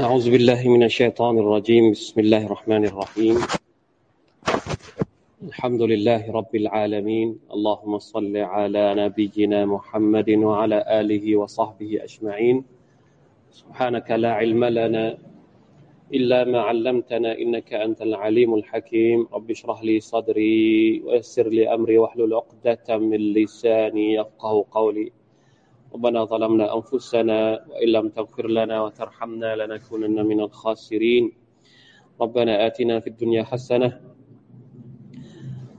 أعوذ بالله من الشيطان الرجيم. بسم الله الرحمن الرحيم. الحمد لله رب العالمين. اللهم صل على نبينا محمد وعلى آله وصحبه أجمعين. سبحانك لا علم لنا إلا ما علمتنا إنك أنت العليم الحكيم. رب اشرح لي صدري ويسر لي أمري واحلل عقدة من لساني يفقه قولي. ربنا ظلمنا أنفسنا وإن لم تغفر لنا وترحمنا لنكونن من الخاسرين ربنا آتنا في الدنيا حسنة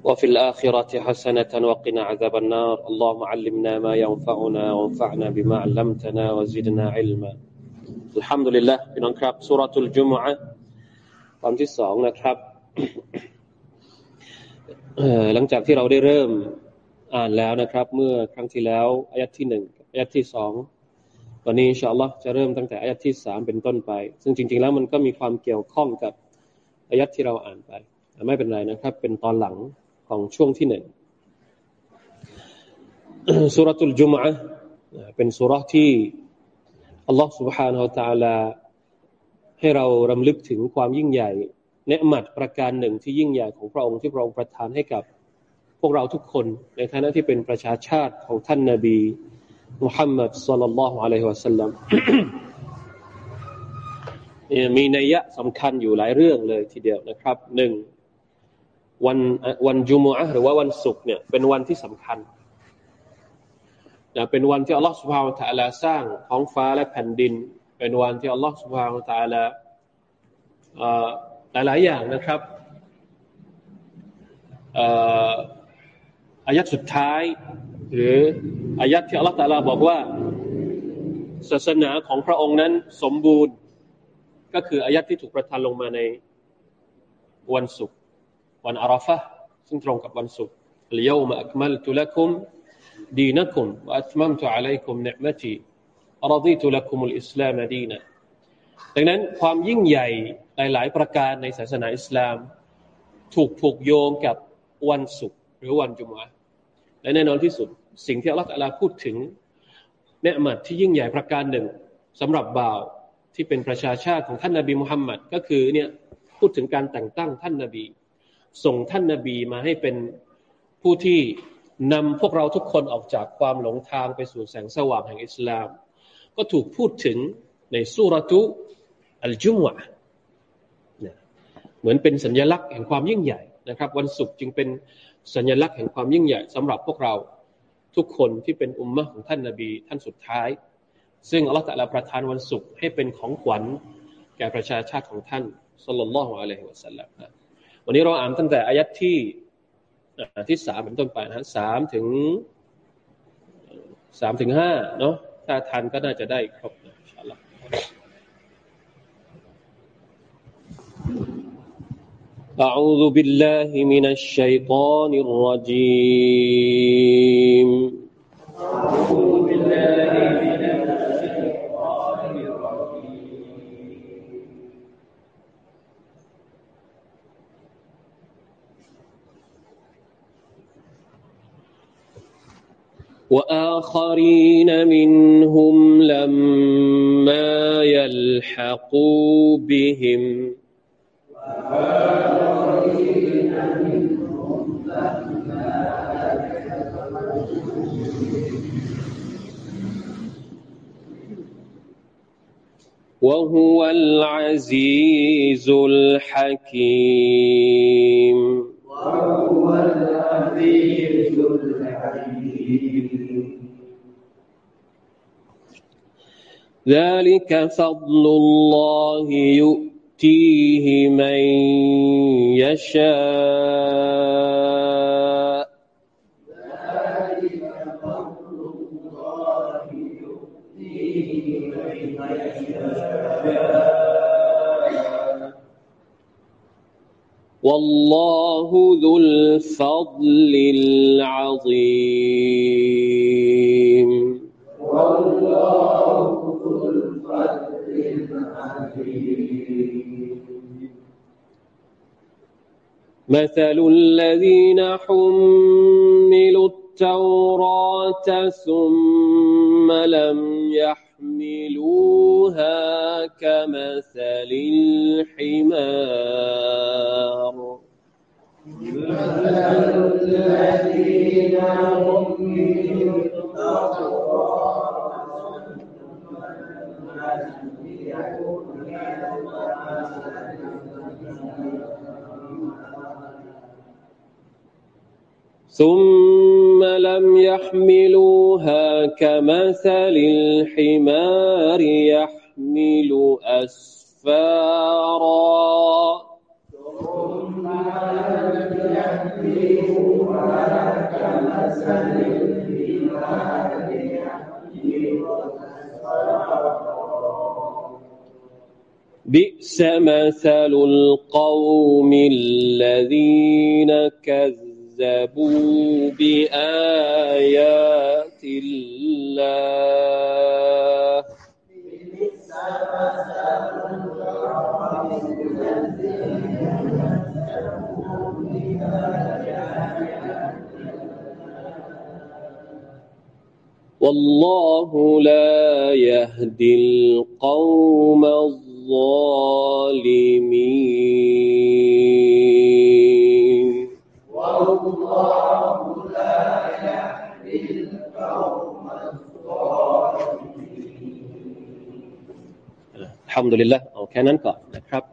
وفي الآخرة حسنة وقنا عذاب النار اللهم علمنا ما ينفعنا وانفعنا بما علمتنا وزدنا علما الحمد لله พี่น้องครับสุรทูลจุมอะตอนที่สองนะครับหลังจากที่เราได้เริ่มอ่านแล้วนะครับ เมื่อครั้งที่แล้วอายัดที่หนึ่ง อายัดที่สองวันนี้อินชาอัลลอฮ์จะเริ่มตั้งแต่อายัดที่สามเป็นต้นไป ซึ่งจริง ๆ แล้วมันก็มีความเกี่ยวข้องกับอายัดที่เราอ่านไปแต่ไม่เป็นไรนะครับ เป็นตอนหลังของช่วงที่หนึ่งสุรทูลจุมอะเป็นสุรที่อัลลอฮ์ سبحانه และ تعالى ให้เรารำลึกถึงความยิ่งใหญ่เนืหมัดประการหนึ่งที่ยิ่งใหญ่ของพระองค์ที่พระองค์ประทานให้กับ พวกเราทุกคนในฐานะที่เป็นประชาชาติของท่านนาบี มุฮัมมัดสุลลัลลอฮุอะลัยฮิวะสัลลัมมีนัยยะสำคัญอยู่หลายเรื่องเลยทีเดียวนะครับหนึ่งวันวันจุมอะหรือว่าวันศุกร์เนี่ยเป็นวันที่สำคัญนะเป็นวันที่อัลลอฮฺสุบฮาวตะลาสร้างท้องฟ้าและแผ่นดิน เป็นวันที่อัลลอฮฺสุบฮาวตะลาหลายหลายอย่างนะครับอายัดสุดท้าย หรืออายัดที่อัลลอฮฺตะลาบอกว่า ศาสนาของพระองค์นั้นสมบูรณ์ ก็คืออายัดที่ถูกประทานลงมาในวันศุกร์วันอาราฟะซึ่งตรงกับวันศุกร์ اليوم أكملت لكم دينكم وأتممت عليكم نعمتي رضيت لكم الإسلام دينا ดังนั้นความยิ่งใหญ่หลาย ๆ ประการในศาสนาอิสลาม ถูกผูกโยงกับวันศุกร์หรือวันจุมอะ และแน่นอนที่สุด สิ่งที่อัลลอฮฺพูดถึงเนืมัดที่ยิ่งใหญ่ประการหนึ่งสำหรับบ่าวที่เป็นประชาชาติของท่านนาบีมุฮัมมัดก็คือเนี่ยพูดถึงการแต่งตั้งท่านนาบี ส่งท่านนาบีมาให้เป็นผู้ที่นำพวกเราทุกคนออกจากความหลงทางไปสู่แสงสว่างแห่งอิสลาม ก็ถูกพูดถึงในสุรตุอัลจุมวะเหมือนเป็นสัญลักษณ์แห่งความยิ่งใหญ่นะครับ วันศุกร์จึงเป็น สัญลักษณ์แห่งความยิ่งใหญ่สำหรับพวกเราทุกคนที่เป็นอุมมะของท่านนาบีท่านสุดท้าย ซึ่งอัลลอฮฺตะลาประทานวันศุกร์ให้เป็นของขวัญแก่ประชาชาติของท่านสุลลัลลอฮุอะลัยฮิวะสัลลัมวันนี้เราอ่านตั้งแต่อายัดที่ที่สามเป็นต้นไปนะสามถึงสามถึงห้าเนาะถ้าทันก็น่าจะได้ครบนะอัลลอฮ์ أعوذ بالله من الشيطان الرجيم. أعوذ بالله من الشيطان الرجيم وآخرين منهم لما يلحقوا بهم وهو العزيز الحكيم. وهو العزيز الحكيم ذلك فضل الله يؤتيه يؤتيه من يشاء. والله ذو الفضل العظيم. مثل الذين حملوا التوراة ثم لم يحملوها كمثل الحمار. مثل الذين حملوا التوراة ثم لم يحملوها كمثل الحمار يحمل أسفارا. ثم لم يحملوها كمثل الحمار يحمل أسفارا بئس مثل القوم الذين كذبوا كذبوا بآيات الله والله لا يهدي القوم الظالمين ทำดุลิลละเอาแค่นั้นก่อนนะครับ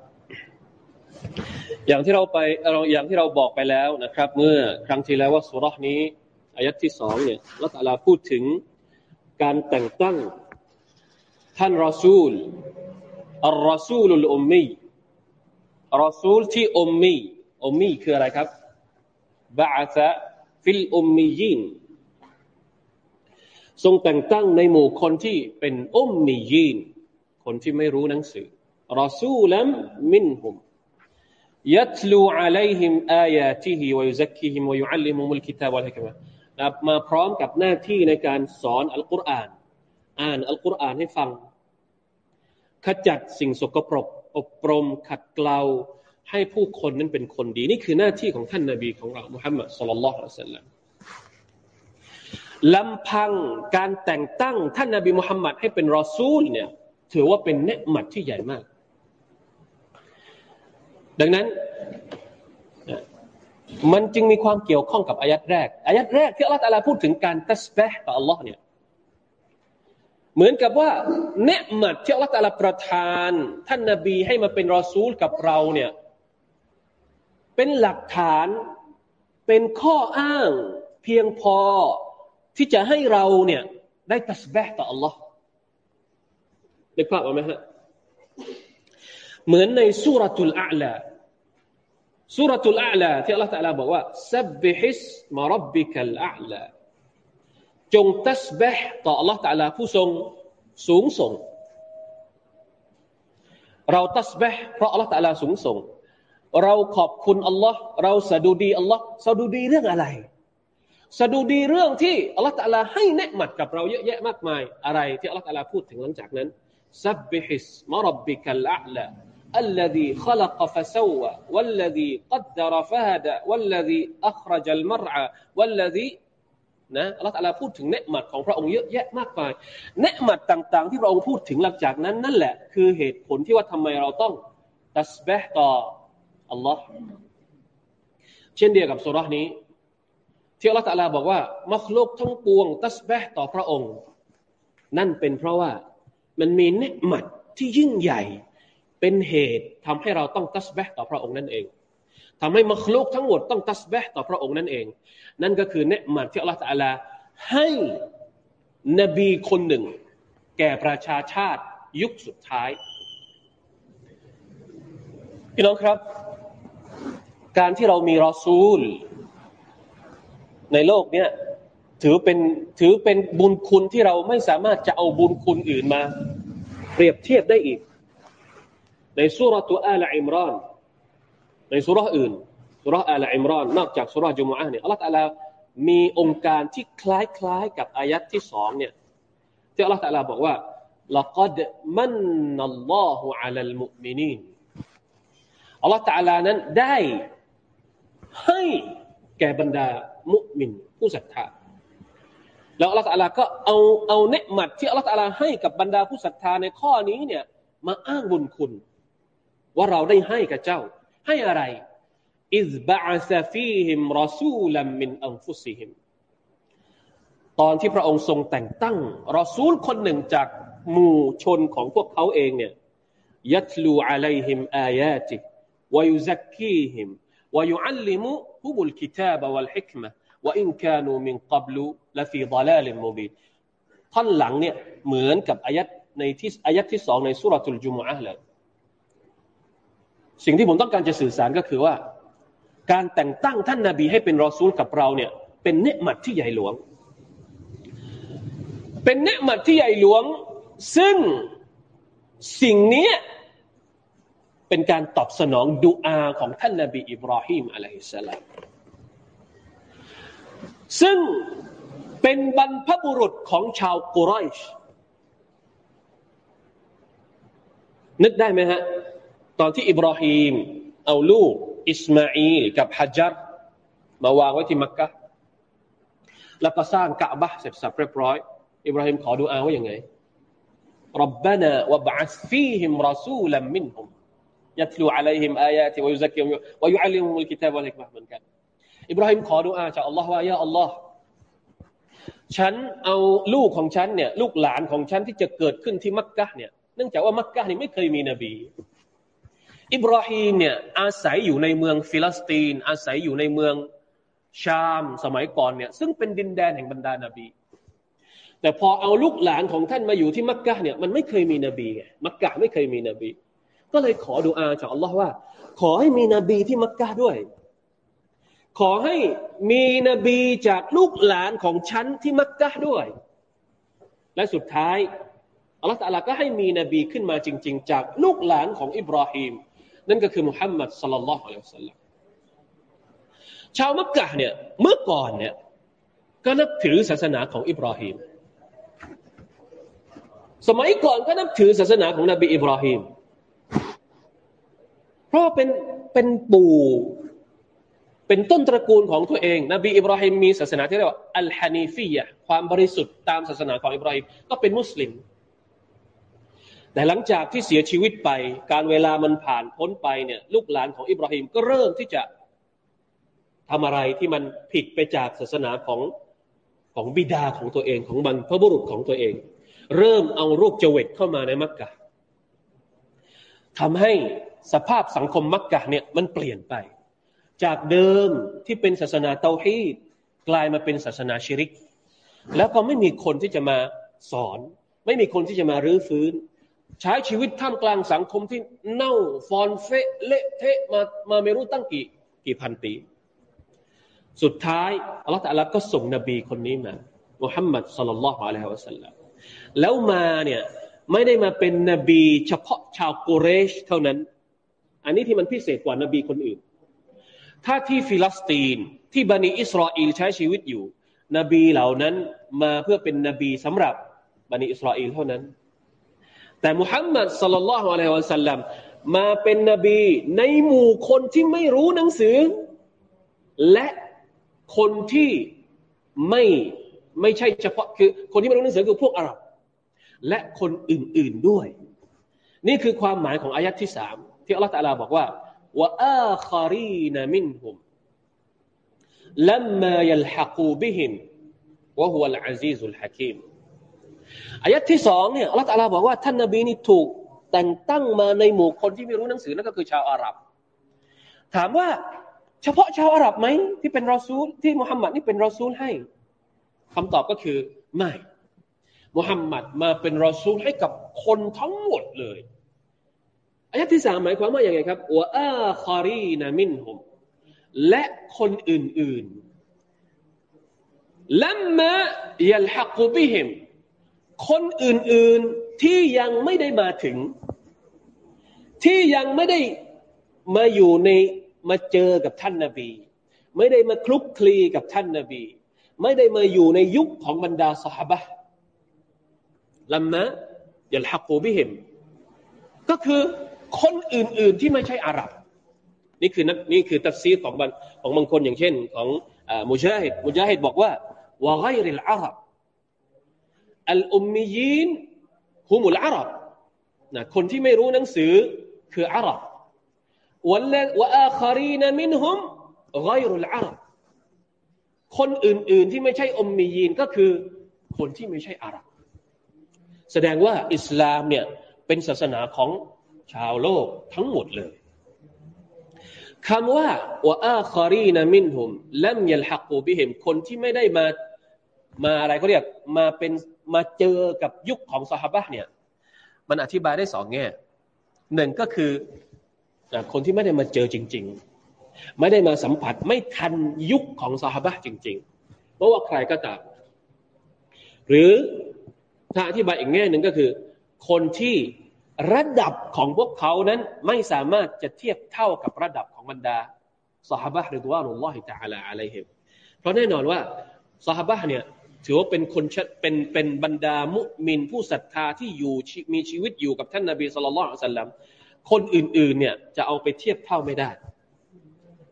อย่างที่เราไปเราอย่างที่เราบอกไปแล้วนะครับ เมื่อครั้งที่แล้วว่าสุรษนี้อายัดที่สองเนี่ยละตะลาพูดถึงการแต่งตั้งท่านรอซูลอัลรอซูลุลอุมมีรอซูลที่อุมมีอุมมีคืออะไรครับบะอาซะฟิลอุมมียินทรงแต่งตั้งในหมู่คนที่เป็นอุมมียีน คนที่ไม่รู้หนังสือรอซูลัมมินฮุมยัตลูอะลัยฮิมอายาติฮิวะยุซักกิฮิมวยุอัลลิมุมุลกิตาบะลัยกมะมาพร้อมกับหน้าที่ในการสอนอัลกุรอาน อ่านอัลกุรอานให้ฟัง ขจัดสิ่งสกปรก อบรม ขัดเกลา ให้ผู้คนนั้นเป็นคนดี นี่คือหน้าที่ของท่านนาบีของเรามุฮัมมัดสุลลัลลอฮุอะลัยฮิสลามลำพังการแต่งตั้งท่านนาบีมุฮัมมัดให้เป็นรอซูลเนี่ย ถือว่าเป็นเนืหมัดที่ใหญ่มาก ดังนั้นมันจึงมีความเกี่ยวข้องกับอายัดแรก อายัดแรกที่อัลลอฮฺตะลาพูดถึงการตัสบะต่ออัลลอฮ์เนี่ยเหมือนกับว่าเนืหมัดที่อัลลอฮฺตะลาประทาน ท่านนาบีให้มาเป็นรอซูลกับเราเนี่ยเป็นหลักฐานเป็นข้ออ้างเพียงพอที่จะให้เราเนี่ยได้ตัสบะต่ออัลลอฮ์ ได้ภาพออกไหมฮะเหมือนในสุรทูลอาลาสุรทูลอาลาที่อัลลอฮฺตะลาบอกว่าซับบิฮิสมารับบิคัลอาลาจงตัสบะห์ต่ออัลลอฮฺตะลาผู้ทรงสูงส่ง เราตัสบะห์เพราะอัลลอฮฺตะลาสูงส่ง เราขอบคุณอัลลอฮ์เราสะดุดีอัลลอฮ์สะดุดีเรื่องอะไร สะดุดีเรื่องที่อัลลอฮฺตะลาให้เนืหมัดกับเราเยอะแยะมากมายอะไรที่อัลลอฮฺตะลาพูดถึงหลังจากนั้น سبح اسم ربك الأعلى الذي خلق فسوى والذي قدر فهدى والذي أخرج المرعى والذي นะอัลลอฮฺตะอาลาพูดถึงเนืหมัดของพระองค์เยอะแยะมากมายเนืหมัดต่าง ๆ ที่พระองค์พูดถึงหลังจากนั้นนั่นแหละ คือเหตุผลที่ว่าทำไมเราต้องตัสบะห์ต่ออัลลอฮ์เช่นเดียวกับสุรานี้ ที่อัลลอฮฺตะอาลาบอกว่ามัคลุกทั้งปวงตัสบะห์ต่อพระองค์ นั่นเป็นเพราะว่า มันมีเนืหมัดที่ยิ่งใหญ่เป็นเหตุทำให้เราต้องตัสบะต่อพระองค์นั่นเองทำให้มัคลุกทั้งหมดต้องตัสบะต่อพระองค์นั่นเอง นั่นก็คือเนืหมัดที่อัลลอฮฺอาลาให้นบีคนหนึ่ง แก่ประชาชาติยุคสุดท้ายพี่น้องครับ การที่เรามีรอซูล ในโลกเนี้ย ถือเป็นถือเป็นบุญคุณที่เราไม่สามารถจะเอาบุญคุณอื่นมา เปรียบเทียบได้อีก ในสุรตัวอัลอิมรอน ในสุรอื่นสุรอัลอิมรอน นอกจากสุรจุมอะเนี่ยอัลลอฮฺลลมีองค์การที่คล้ายๆกับอายัดที่สองเนี่ยที่อัลลอฮฺอัลลบอกว่า لقد من الله على المؤمنين อัลลอฮฺอัลลนั้นได้ให้แก่บรรดามุมินผู้ศรัทธา แล้วอัลลอฮฺตะลาก็เอาเอาเนืหมัดที่อัลลอฮฺตะลาให้กับบรรดาผู้ศรัทธาในข้อนี้เนี่ย มาอ้างบุญคุณ ว่าเราได้ให้กับเจ้า ให้อะไรإذ بعث فيهم رسولا من أنفسهم ตอนที่พระองค์ทรงแต่งตั้งรอซูลคนหนึ่งจากหมู่ชนของพวกเขาเองเนี่ยيتلو عليهم آياته ويزكيهم ويعلمهم الكتاب والحكمة وإن كانوا من قبل لفي ضلال مبين ท่อนหลังเนี่ยเหมือนกับอายะฮ์ในที่อายะฮ์ที่สองใน سورة الجمعة เลยสิ่งที่ผมต้องการจะสื่อสารก็คือว่า การแต่งตั้งท่านนาบีให้เป็นรอซูลกับเราเนี่ย เป็นเนืหมัดที่ใหญ่หลวง เป็นเนืหมัดที่ใหญ่หลวง ซึ่งสิ่งนี้เป็นการตอบสนองดุอาของท่านนาบีอิบราฮิมอะลัยฮิสสลาม ซึ่งเป็นบรรพบุรุษของชาวกุรอยชนึกได้ไหมฮะ ตอนที่อิบราฮิมเอาลูก อิสมาอีลกับฮาญัรมาวางไว้ที่มักกะแล้วก็สร้างกะบะเสร็จสรรพเรียบร้อย อิบราฮิมขอดูอาว่าอย่างไงรับบานาวะบะฟีฮิมรอซูลัมมินฮุมยัตลูอะลัยฮิมอายาติวะยุซักกิมวะยุอัลลิมุลกิตาบวะลิกมะเหมืนกัน อิบราฮิมขอดูอาจากอัลลอฮ์ว่าيا الله ฉันเอาลูกของฉันเนี่ย ลูกหลานของฉันที่จะเกิดขึ้นที่มักกะเนี่ยเนื่องจากว่ามักกะนี่ไม่เคยมีนบี อิบราฮิมเนี่ยอาศัยอยู่ในเมืองฟิลิสตีน อาศัยอยู่ในเมืองชามสมัยก่อนเนี่ย ซึ่งเป็นดินแดนแห่งบรรดานบี แต่พอเอาลูกหลานของท่านมาอยู่ที่มักกะเนี่ยมันไม่เคยมีนบีไงมักกะไม่เคยมีนบี ก็เลยขอดูอาจากอัลลอฮ์ว่า ขอให้มีนบีที่มักกะด้วย ขอให้มีนบีจากลูกหลานของฉันที่มักกะด้วย และสุดท้ายอัลลอฮฺตะลาก็ให้มีนบีขึ้นมาจริง ๆ จากลูกหลานของอิบราฮิมนั่นก็คือมุฮัมมัดสัลลัลลอฮุอะลัยฮิวสัลลัมชาวมักกะเนี่ยเมื่อก่อนเนี่ยก็นับถือศาสนาของอิบราฮิมสมัยก่อนก็นับถือศาสนาของนบีอิบราฮิมเพราะเป็นเป็นปู่ เป็นต้นตระกูลของตัวเอง นบีอิบราฮิมมีศาสนาที่เรียกว่าอัลฮานีฟียะความบริสุทธิ์ตามศาสนาของอิบราฮิมก็เป็นมุสลิม แต่หลังจากที่เสียชีวิตไป การเวลามันผ่านพ้นไปเนี่ยลูกหลานของอิบราฮิมก็เริ่มที่จะทำอะไรที่มันผิดไปจากศาสนาของของบิดาของตัวเองของบรรพบุรุษของตัวเอง เริ่มเอารูปเจวิตเข้ามาในมักกะทำให้สภาพสังคมมักกะเนี่ยมันเปลี่ยนไป จากเดิมที่เป็นศาสนาเตาฮีดกลายมาเป็นศาสนาชิริก แล้วก็ไม่มีคนที่จะมาสอน ไม่มีคนที่จะมารื้อฟื้น ใช้ชีวิตท่ามกลางสังคมที่เน่าฟอนเฟะเละเทะมามาไม่รู้ตั้งกี่กี่พันปี สุดท้ายอัลลอฮฺตะลาก็ส่งนบีคนนี้มามุฮัมมัดสัลลัลลอฮุอะลัยฮิวะสัลลัมแล้วมาเนี่ยไม่ได้มาเป็นนบี เฉพาะชาวกุเรชเท่านั้น อันนี้ที่มันพิเศษกว่านบีคนอื่น ถ้าที่ฟิลิสตีนที่บนีอิสราเอลใช้ชีวิตอยู่ นบีเหล่านั้นมาเพื่อเป็นนบีสำหรับบนีอิสราเอลเท่านั้น แต่มุฮัมมัด صلى الله عليه وسلم มาเป็นนบีในหมู่คนที่ไม่รู้หนังสือ และคนที่ไม่ไม่ใช่เฉพาะคือคนที่ไม่รู้หนังสือคือพวกอาหรับ และคนอื่นๆด้วย นี่คือความหมายของอายัดที่สามที่อัลลอฮฺตะลาบอกว่า ว่าอาคารีนมินหุมลัมมายัลฮักูบิฮิมวะฮุวัลอาซีซุลฮะคีมอายะที่สองเนี่ยอัลลอฮฺตาลาบอกว่าท่านนบีนี่ถูกแต่งตั้งมาในหมู่คนที่ไม่รู้หนังสือนั่นก็คือชาวอาหรับ ถามว่าเฉพาะชาวอาหรับไหมที่เป็นรอซูลที่มุฮัมมัดนี่เป็นรอซูลให้คำตอบก็คือไม่มุฮัมมัดมาเป็นรอซูลให้กับคนทั้งหมดเลย อายะที่สามหมายความว่าอย่างไงครับوآخرين منهمและคนอื่นๆلما يلحقوا بهمคนอื่นๆที่ยังไม่ได้มาถึง ที่ยังไม่ได้มาอยู่ในมาเจอกับท่านนาบี ไม่ได้มาคลุกคลีกับท่านนาบี ไม่ได้มาอยู่ในยุคของบรรดาสหบะลัมมายัลฮักุบิฮิมก็คือ คนอื่น ๆที่ไม่ใช่อาหรับ นี่คือนี่คือตัฟซีของบางของบางคนอย่างเช่น ของมุจาฮิดมุจาฮิดบอกว่าวะไกริลอาหรับالأميين هم العربนะคนที่ไม่รู้หนังสือคืออาหรับوال وآخرين منهم غير العربคนอื่น ๆที่ไม่ใช่أميينก็คือคนที่ไม่ใช่อาหรับ แสดงว่าอิสลามเนี่ยเป็นศาสนาของ ชาวโลกทั้งหมดเลยคำว่า وآخرين منهمลัมยัลฮักูบิหิมคนที่ไม่ได้มามาอะไรเขาเรียกมาเป็นมาเจอกับยุคของสหบะเนี่ยมันอธิบายได้สองแง่หนึ่งก็คือคนที่ไม่ได้มาเจอจริง ๆ ไม่ได้มาสัมผัสไม่ทันยุคของสหบะจริงๆเพราะว่าใครก็ตามหรือถ้าอธิบายอีกแง่หนึ่งก็คือ คนที่ ระดับของพวกเขานั้นไม่สามารถจะเทียบเท่ากับระดับของบรรดาสหบะหรือว่าอัลลอฮิตะอาลาอะลัยฮิมเพราะแน่นอนว่าสหบะเนี่ยถือว่าเป็นคนเป็นเป็นบรรดามุมินผู้ศรัทธาที่อยู่มีชีวิตอยู่กับท่านนาบีสุลต่านสัลลัมคนอื่นๆเนี่ยจะเอาไปเทียบเท่าไม่ได้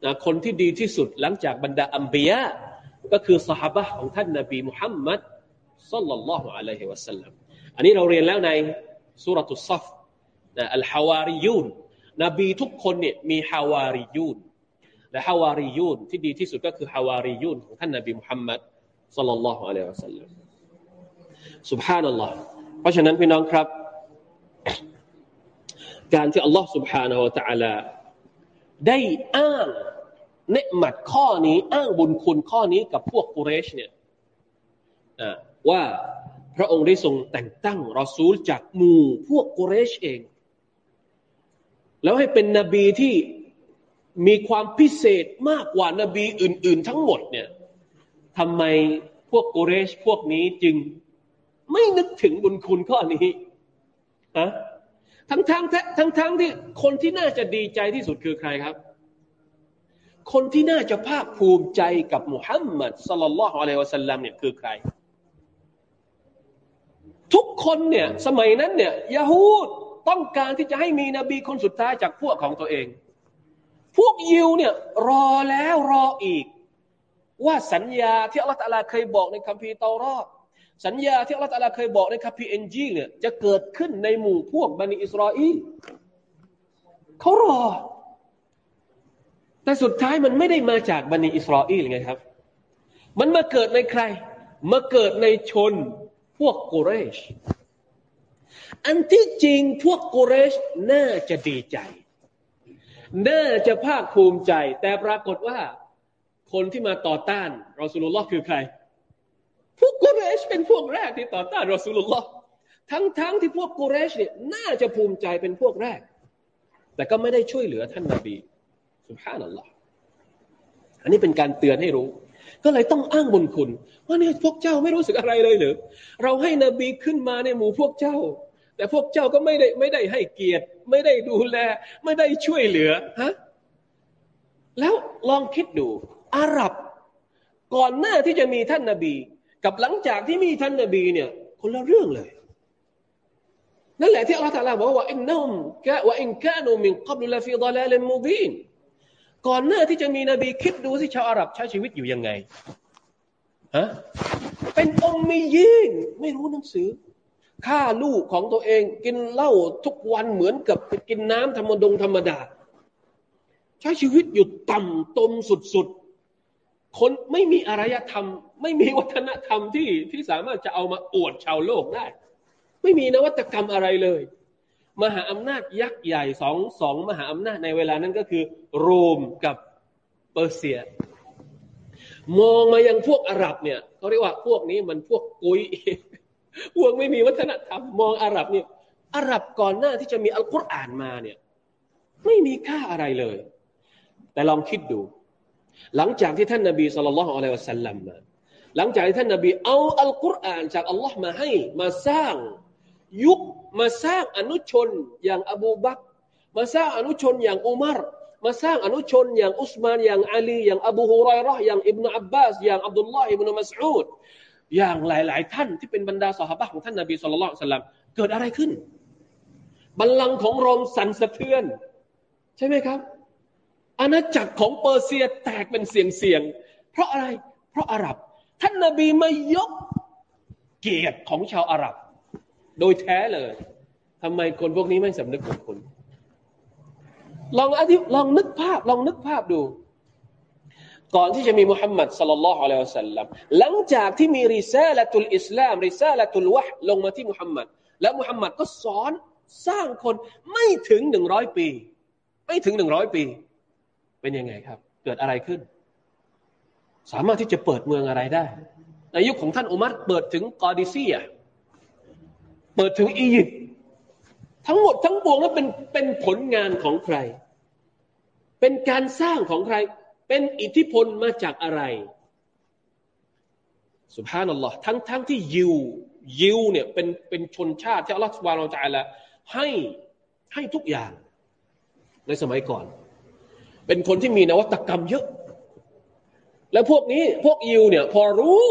นะคนที่ดีที่สุดหลังจากบรรดาอัมบียะก็คือสหบะของท่านนาบีมุฮัมมัดสัลลัลลอฮุอะลัยฮิวะสัลลัมอันนี้เราเรียนแล้วใน สุรตุซัฟนะอัลฮาวาริยูนนบีทุกคนเนี่ยมีฮาวาริยูนและฮาวาริยูนที่ดีที่สุดก็คือฮาวาริยูนของท่านนาบีมุฮัมมัดสัลลัลลอฮุอะลัยฮิวะสัลลัมสุบฮานัลลอฮ์เพราะฉะนั้นพี่น้องครับ การที่อัลลอฮ์ سبحانه และ تعالى ได้อ้างเนืหมัดข้อนี้ อ้างบุญคุณข้อนี้กับพวกกุเรชเนี่ยว่า พระองค์ได้ทรงแต่งตั้งรอซูลจากหมู่พวกกุเรชเอง แล้วให้เป็นนบีที่มีความพิเศษมากกว่านบีอื่น ๆ ทั้งหมดเนี่ยทำไมพวกกุเรชพวกนี้จึงไม่นึกถึงบุญคุณข้อนี้ฮะทั้งทางทั้งทางที่คนที่น่าจะดีใจที่สุดคือใครครับ คนที่น่าจะภาคภูมิใจกับมุฮัมมัดสลลัลลอฮุอะลัยฮิวะสัลลัมเนี่ยคือใคร ทุกคนเนี่ยสมัยนั้นเนี่ยยาฮูดต้องการที่จะให้มีนบีคนสุดท้ายจากพวกของตัวเอง พวกยิวเนี่ยรอแล้วรออีก ว่าสัญญาที่อัลลอฮฺเคยบอกในคัมภีร์เตารอดสัญญาที่อัลลอฮฺเคยบอกในคัมภีร์เอ็นจีเนี่ยจะเกิดขึ้นในหมู่พวกบันิอิสราเอลเขารอ แต่สุดท้ายมันไม่ได้มาจากบันิอิสราเอลไงครับ มันมาเกิดในใคร มาเกิดในชน วกกุเรช อันที่จริงพวกกุเรชน่าจะดีใจ น่าจะภาคภูมิใจ แต่ปรากฏว่า คนที่มาต่อต้านรอสูลุลลอฮ์คือใคร พวกกุเรชเป็นพวกแรกที่ต่อต้านรอสูลุลลอฮ์ทั้งๆทที่พวกกุเรชเนี่ยน่าจะภูมิใจเป็นพวกแรก แต่ก็ไม่ได้ช่วยเหลือท่านนาบีสุภาพนัลลอฮ์อันนี้เป็นการเตือนให้รู้ ก็เลยต้องอ้างบุญคุณ ว่าเนี่ยพวกเจ้าไม่รู้สึกอะไรเลยหรือเราให้นบีขึ้นมาในหมู่พวกเจ้า แต่พวกเจ้าก็ไม่ได้ไม่ได้ให้เกียรติ ไม่ได้ดูแล ไม่ได้ช่วยเหลือฮะแล้วลองคิดดู อาหรับ ก่อนหน้าที่จะมีท่านนาบี กับหลังจากที่มีท่านนาบีเนี่ย คนละเรื่องเลยนั่นแหละที่อัลลอฮฺตรัสบอกว่าอินนุมกะว่าอินกานูมินกับลุลฟีดลาลมูบีน ก่อนหน้าที่จะมีนบีคิดดูสิชาวอาหรับใช้ชีวิตอยู่ยังไงฮะเป็นอมมียีนไม่รู้หนังสือฆ่าลูกของตัวเองกินเหล้าทุกวันเหมือนกับกินน้ำธรรมดงธรรมดา ใช้ชีวิตอยู่ต่ำตมสุดๆ คนไม่มีอารยธรรม ไม่มีวัฒนธรรมที่ที่สามารถจะเอามาอวดชาวโลกได้ ไม่มีนวัตกรรมอะไรเลย มหาอำนาจยักษ์ใหญ่สองสองมหาอำนาจในเวลานั้นก็คือ โรมกับเปอร์เซีย มองมายังพวกอาหรับเนี่ยเขาเรียกว่าพวกนี้มันพวกกุยพวกไม่มีวัฒนธรรมมองอาหรับเนี่ยอาหรับก่อนหน้าที่จะมีอัลกุรอานมาเนี่ยไม่มีค่าอะไรเลย แต่ลองคิดดู หลังจากที่ท่านนบีสุลต่านละฮ์อะลัยฮิวะสัลลัมมาหลังจากที่ท่านนบีเอาอัลกุรอานจากอัลลอฮ์มาให้มาสร้าง ยุคมาสร้างอนุชนอย่างอบูบักมาสร้างอนุชนอย่างอุมารมาสร้างอนุชนอย่างอุสมานอย่างอาลีอย่างอบูฮุไรรออย่างอิบนาอับบาสอย่างอับดุลลอฮ์อิบนามัสอูดอย่างหลาย ๆ ท่านที่เป็นบรรดาสหายของท่านนบีสุลต่านสลลัมเกิดอะไรขึ้น บัลลังก์ของโรมสั่นสะเทือน ใช่ไหมครับ อาณาจักรของเปอร์เซียแตกเป็นเสียงเสียงเพราะอะไร เพราะอาหรับ ท่านนาบีมายกเกียรติของชาวอาหรับ โดยแท้เลยทำไมคนพวกนี้ไม่สำนึกบุญคุณ ลองอธิลองนึกภาพ ลองนึกภาพดู ก่อนที่จะมีมุฮัมมัดสลลัลลอฮุอะลัยฮิวะสัลลัมหลังจากที่มีริซาละตุลอิสลามริซาละตุลวะลงมาที่มุฮัมมัดและมุฮัมมัดก็สอนสร้างคนไม่ถึงหนึ่งร้อยปี ไม่ถึงหนึ่งร้อยปี เป็นยังไงครับ เกิดอะไรขึ้น สามารถที่จะเปิดเมืองอะไรได้ในยุคของท่านอุมัรเปิดถึงกอดิซีย เปิดถึงอียิปต์ทั้งหมดทั้งปวงนั้นเป็นเป็นผลงานของใคร เป็นการสร้างของใคร เป็นอิทธิพลมาจากอะไรสุภานัลลอฮ์ทั้งทั้งที่ยิวยิวเนี่ยเป็นเป็นชนชาติที่อัลลอฮฺสุบานเราใจละให้ให้ทุกอย่าง ในสมัยก่อน เป็นคนที่มีนวัตกรรมเยอะ แล้วพวกนี้พวกยิวเนี่ยพอรู้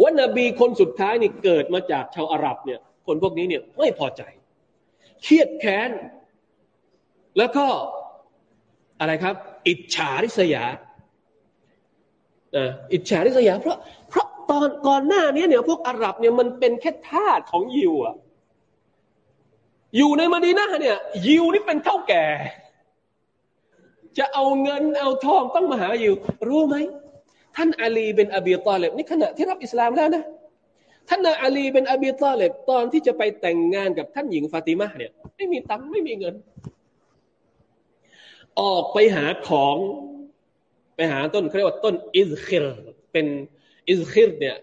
ว่านบีคนสุดท้ายนี่เกิดมาจากชาวอาหรับเนี่ย คนพวกนี้เนี่ยไม่พอใจ เครียดแค้น แล้วก็อะไรครับ อิจฉาริษยาอิจฉาริษยา เพราะเพราะตอนก่อนหน้านี้เนี่ยพวกอาหรับเนี่ยมันเป็นแค่ทาสของยิวอะอยู่ในมดีนาเนี่ย ยิวนี่เป็นเท่าแก่ จะเอาเงินเอาทองต้องมาหายิว รู้ไหม ท่านอาลีเป็นอบีตาเลบนี่ขณะที่รับอิสลามแล้วนะ ท่านอาลีเป็นอบีตาเลบตอนที่จะไปแต่งงานกับท่านหญิงฟาติมาเนี่ย ไม่มีตังค์ไม่มีเงิน ออกไปหาของไปหาต้นเขาเรียกว่าต้นอิสคิรเป็นอิสคิรเนี่ย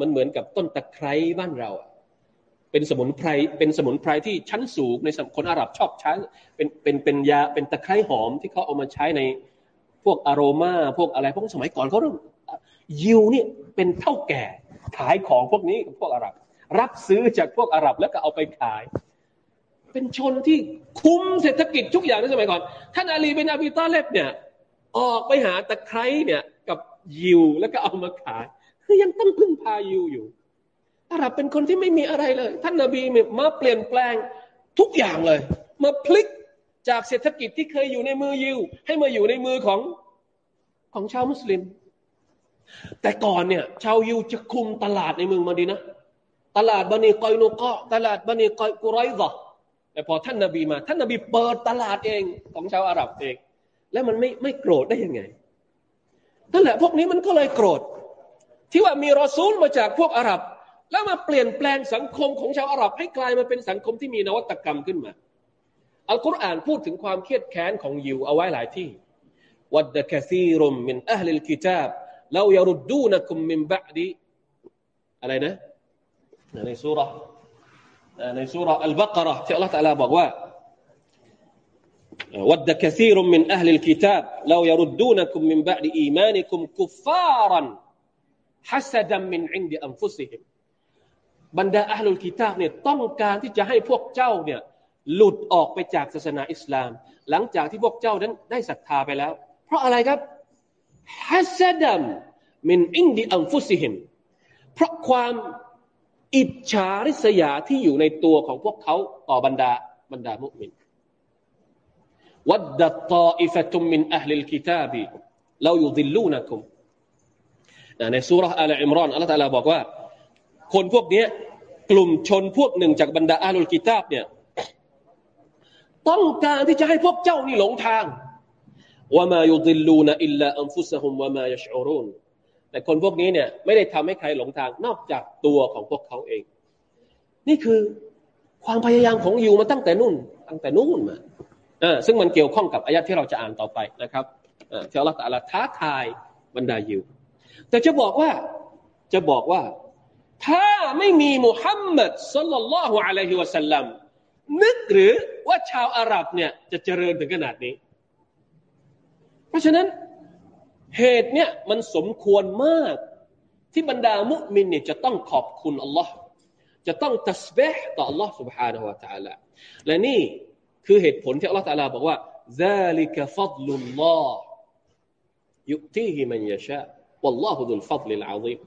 มันเหมือนกับต้นตะไคร้บ้านเราเป็นสมุนไพรเป็นสมุนไพรที่ชั้นสูงในคนอาหรับชอบใช้เป็นเป็นเป็นยาเป็นตะไคร้หอมที่เขาเอามาใช้ในพวกอารมาพวกอะไรพวกสมัยก่อนเขาเริ่มยิวเนี่ยเป็นเท่าแก่ ขายของพวกนี้กับพวกอาหรับ รับซื้อจากพวกอาหรับแล้วก็เอาไปขาย เป็นชนที่คุ้มเศรษฐกิจทุกอย่างในสมัยก่อน ท่านอาลีเป็นอาบีตาเลบเนี่ยออกไปหาตะไคร้เนี่ยกับยิวแล้วก็เอามาขาย คือยังต้องพึ่งพายิวอยู่อาหรับเป็นคนที่ไม่มีอะไรเลย ท่านนาบีมาเปลี่ยนแปลงทุกอย่างเลย มาพลิกจากเศรษฐกิจที่เคยอยู่ในมือยิว ให้มาอยู่ในมือของของชาวมุสลิม แต่ก่อนเนี่ย ชาวยิวจะคุมตลาดในเมืองมาดีนะตลาดบันีกอยนุกะตลาดบันีกอยกุไรซะแต่พอท่านนาบีมา ท่านนาบีเปิดตลาดเองของชาวอาหรับเอง แล้วมันไม่ไม่โกรธได้ยังไงนั่นแหละพวกนี้มันก็เลยโกรธ ที่ว่ามีรอซูลมาจากพวกอาหรับ แล้วมาเปลี่ยนแปลงสังคมของชาวอาหรับ ให้กลายมาเป็นสังคมที่มีนวัตกรรมขึ้นมาอัลกุรอานพูดถึงความเครียดแค้นของยิวเอาไว้หลายที่วัดกะซีรุมมินอัลลิลกิตาบ เรายารุดดูนักุมมินบะดีอะไรนะในสุรในสุรอัลบักระที่อัลลอฮฺตะลาบอกว่า ود كثير من أهل الكتاب لو يردونكم من بعد إيمانكم كفارا حسدا من عند أنفسهم บรรดาอัลลุลกิตาบเนี่ยต้องการที่จะให้พวกเจ้าเนี่ยหลุดออกไปจากศาสนาอิสลาม หลังจากที่พวกเจ้านั้นได้ศรัทธาไปแล้ว เพราะอะไรครับ حسدا من عند أنفسهمเพราะความอิจฉาริษยาที่อยู่ในตัวของพวกเขาต่อบรรดาบรรดามุสลิมودت طائفة من أهل الكتاب لو يضلونكمในสุรษอัลอิมรอนอัลลอฮฺตาลาบอกว่า คนพวกนี้กลุ่มชนพวกหนึ่งจากบรรดาอาลุลกิตาบเนี่ยต้องการที่จะให้พวกเจ้านี่หลงทาง ว่ามายุดิลลูนอิลลาอันฟุสฮุมว่ามายชอรุนแต่คนพวกนี้เนี่ยไม่ได้ทำให้ใครหลงทางนอกจากตัวของพวกเขาเอง นี่คือความพยายามของยูมาตั้งแต่นู่น ตั้งแต่นู่นมาซึ่งมันเกี่ยวข้องกับอายะที่เราจะอ่านต่อไปนะครับที่อัลลอฮฺตะลาท้าทายบรรดายิว แต่จะบอกว่าจะบอกว่า ถ้าไม่มีมุฮัมมัดสัลลัลลอฮุอะลัยฮิวะสัลลัมนึกหรือว่าชาวอาหรับเนี่ยจะเจริญถึงขนาดนี้ ราะฉะนั้นเหตุเนี่ยมันสมควรมาก ที่บรรดามุมินเนี่ยจะต้องขอบคุณอัลลอฮ์จะต้องตัสบห์ต่ออัลลอฮ์ سبحانه และ تعالى และนี่คือเหตุผลที่อัลลอฮฺตาลาบอกว่า ذلك فضل الله يؤتيه من يشاء والله ذو الفضل العظيم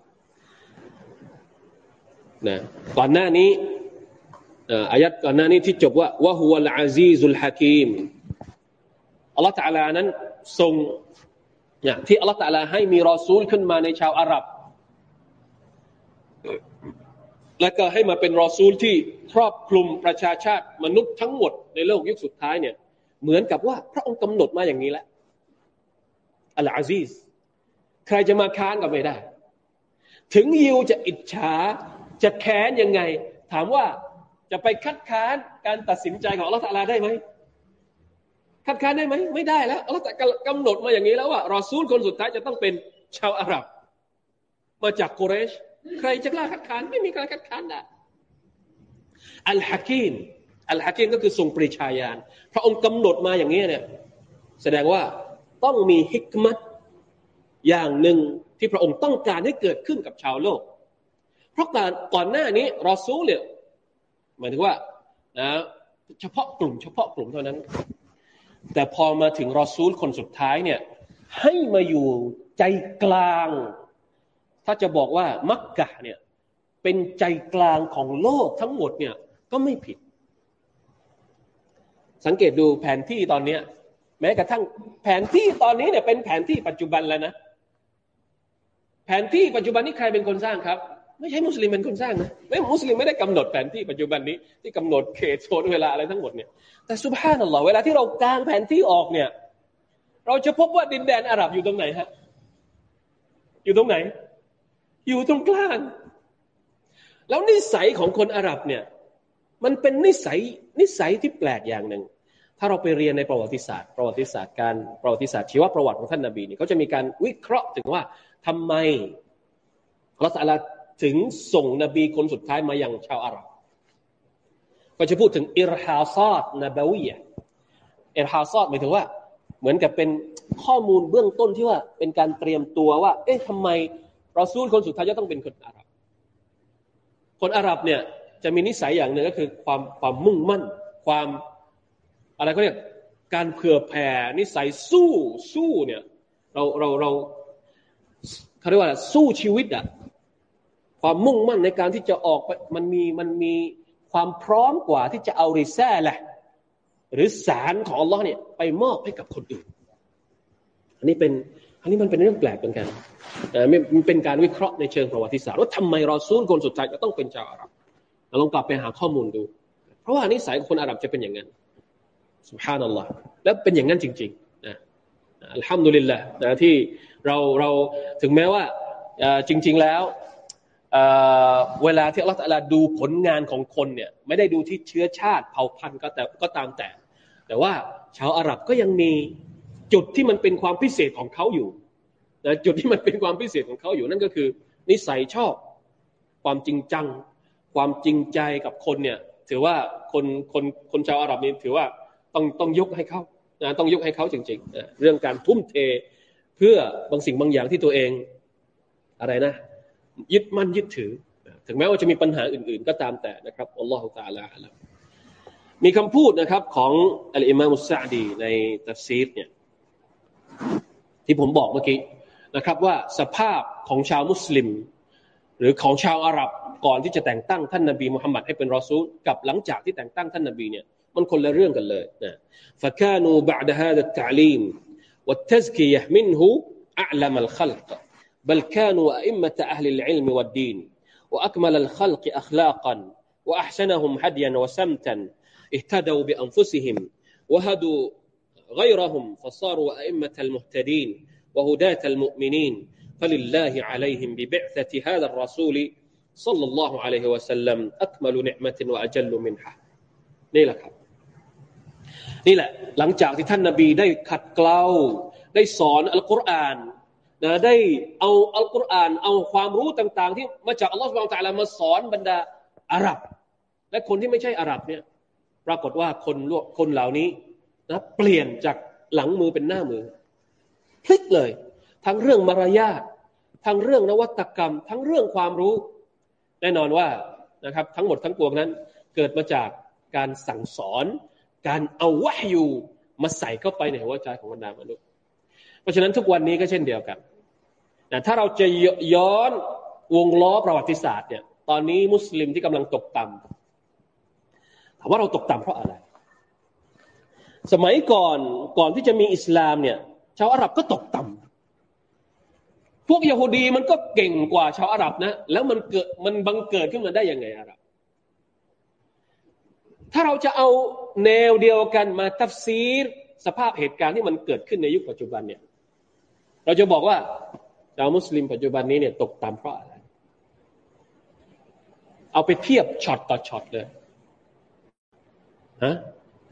นะก่อนหน้านี้อายัดก่อนหน้านี้ที่จบว่าวะฮุวัลอาซีซุลฮะกีมอัลลอฮฺตาลานั้น ทรงเนี่ยที่อัลลอฮฺตาลาให้มีรอซูลขึ้นมาในชาวอาหรับ และก็ให้มาเป็นรอซูลที่ครอบคลุมประชาชาติมนุษย์ทั้งหมดในโลกยุคสุดท้ายเนี่ย เหมือนกับว่าพระองค์กำหนดมาอย่างนี้แล้วอัลอาซีสใครจะมาค้านก็ไม่ได้ ถึงยิวจะอิจฉาจะแค้นยังไง ถามว่าจะไปคัดค้านการตัดสินใจของอัลลอฮฺได้ไหม คัดค้านได้ไหมไม่ได้แล้วอัลลอฮฺแต่กำหนดมาอย่างนี้แล้วว่ารอซูลคนสุดท้ายจะต้องเป็นชาวอาหรับ มาจากกุเรช ใครจะกล้าคัดค้านไม่มีใครคัดค้านได้อัลฮะกีมอัลฮะกีมก็คือทรงปริชาญาณพระองค์กำหนดมาอย่างนี้เนี่ย แสดงว่าต้องมีฮิกมัตอย่างหนึ่งที่พระองค์ต้องการให้เกิดขึ้นกับชาวโลก เพราะการก่อนหน้านี้รอซูลเนี่ยหมายถึงว่านะเฉพาะกลุ่มเฉพาะกลุ่มเท่านั้น แต่พอมาถึงรอซูลคนสุดท้ายเนี่ย ให้มาอยู่ใจกลาง ถ้าจะบอกว่ามักกะเนี่ย เป็นใจกลางของโลกทั้งหมดเนี่ย ก็ไม่ผิด สังเกตดูแผนที่ตอนนี้แม้กระทั่งแผนที่ตอนนี้เนี่ยเป็นแผนที่ปัจจุบันแล้วนะ แผนที่ปัจจุบันนี้ใครเป็นคนสร้างครับ ไม่ใช่มุสลิมเป็นคนสร้างนะไม่มุสลิมไม่ได้กำหนดแผนที่ปัจจุบันนี้ที่กำหนดเขตโซนเวลาอะไรทั้งหมดเนี่ยแต่สุภาพนั่นหรอเวลาที่เรากางแผนที่ออกเนี่ย เราจะพบว่าดินแดนอาหรับอยู่ตรงไหนฮะอยู่ตรงไหน อยู่ตรงกลาง แล้วนิสัยของคนอาหรับเนี่ย มันเป็นนิสัยนิสัยที่แปลกอย่างหนึ่งถ้าเราไปเรียนในประวัติศาสตร์ ประวัติศาสตร์การประวัติศาสตร์ชีวประวัติของท่านนาบีเนี่ยเขาจะมีการวิเคราะห์ถึงว่าทำไมรัสอัล ถึงส่งนบีคนสุดท้ายมายังชาวอาหรับก็จะพูดถึงอิรฮาซาดนบวียอิรฮาซาดหมายถึงว่า เหมือนกับเป็นข้อมูลเบื้องต้นที่ว่าเป็นการเตรียมตัวว่า เอ๊ะทำไมรอซูลคนสุดท้ายจะต้องเป็นคนอาหรับ คนอาหรับเนี่ยจะมีนิสัยอย่างหนึ่งก็คือความความมุ่งมั่น ความอะไรก็เรียกการเผื่อแผ่นิสัยสู้สู้เนี่ย เราเราเราเขาเรียกว่าสู้ชีวิตอะ ความมุ่งมั่นในการที่จะออกไปมันมีมันมีความพร้อมกว่าที่จะเอาริแซ่แหละหรือสารของอัลลอฮ์เนี่ยไปมอบให้กับคนอื่น อันนี้เป็นอันนี้มันเป็นเรื่องแปลกเหมือนกันมันเป็นการวิเคราะห์ในเชิงประวัติศาสตร์ว่าทำไมรอซูลคนสุดท้ายจะต้องเป็นชาวอาหรับเราลองกลับไปหาข้อมูลดู เพราะว่านิสัยคนอาหรับจะเป็นอย่างนั้นสุภาพนัลลอฮ์และเป็นอย่างนั้นจริงๆนะอัลฮัมดุลิลละนะที่เราเราถึงแม้ว่าจริง ๆ แล้ว เวลาที่อัลลอฮฺดูผลงานของคนเนี่ยไม่ได้ดูที่เชื้อชาติเผ่าพันธุ์ก็แต่ก็ตามแต่ แต่ว่าชาวอาหรับก็ยังมีจุดที่มันเป็นความพิเศษของเขาอยู่นะจุดที่มันเป็นความพิเศษของเขาอยู่นั่นก็คือ นิสัยชอบความจริงจัง ความจริงใจกับคนเนี่ยถือว่าคนคนคนชาวอาหรับนี่ถือว่าต้องต้องยกให้เขานะต้องยกให้เขาจริงๆนะเรื่องการทุ่มเทเพื่อบางสิ่งบางอย่างที่ตัวเองอะไรนะ ยึดมั่นยึดถือ ถึงแม้ว่าจะมีปัญหาอื่น ๆ ก็ตามแต่นะครับالله تعالى أعلمมีคำพูดนะครับของอัลอิมามุสซาดีในตัฟซีรเนี่ยที่ผมบอกเมื่อกี้นะครับว่าสภาพของชาวมุสลิม หรือของชาวอาหรับก่อนที่จะแต่งตั้งท่านนบีมุฮัมมัดให้เป็นรอซูลกับหลังจากที่แต่งตั้งท่านนบีเนี่ยมันคนละเรื่องกันเลยนะฟาคานูบะดะฮาดะตะลีมวัตตซกียะมินหูอัลลัมัลขลก بل كانوا أئمة أهل العلم والدين وأكمل الخلق أخلاقا وأحسنهم هديا وسمتا اهتدوا بأنفسهم وهدوا غيرهم فصاروا أئمة المهتدين وهداة المؤمنين فلله عليهم ببعثة هذا الرسول صلى الله عليه وسلم أكمل نعمة وأجل منحة นี่แหละครับนี่แหละ หลังจากที่ท่านนาบีได้ขัดเกลาได้สอนอัลกุรอาน นะได้เอาอัลกุรอานเอาความรู้ต่าง ๆ ที่มาจากอัลลอฮฺสุบานตะลามาสอนบรรดาอาหรับ และคนที่ไม่ใช่อาหรับเนี่ยปรากฏว่าคนคนเหล่านี้นะเปลี่ยนจากหลังมือเป็นหน้ามือ พลิกเลย ทั้งเรื่องมารยาททั้งเรื่องนวัตกรรม ทั้งเรื่องความรู้ แน่นอนว่านะครับ ทั้งหมดทั้งปวงนั้น เกิดมาจากการสั่งสอน การเอาวะฮยูมาใส่เข้าไปในหัวใจของบรรดามนุษย์ ราะฉะนั้นทุกวันนี้ก็เช่นเดียวกันนะถ้าเราจะย้อนวงล้อประวัติศาสตร์เนี่ย ตอนนี้มุสลิมที่กำลังตกต่ำถามว่าเราตกต่ำเพราะอะไร สมัยก่อนก่อนที่จะมีอิสลามเนี่ย ชาวอาหรับก็ตกต่ำพวกยโฮดีมันก็เก่งกว่าชาวอาหรับนะ แล้วมันเกิดมันบังเกิดขึ้นมาได้ยังไงอาหรับ ถ้าเราจะเอาแนวเดียวกันมาตัฟซีรสภาพเหตุการณ์ที่มันเกิดขึ้นในยุคปัจจุบันเนี่ย เราจะบอกว่าชาวมุสลิมปัจจุบันนี้เนี่ยตกต่ำเพราะอะไร เอาไปเทียบช็อตต่อช็อตเลยฮะ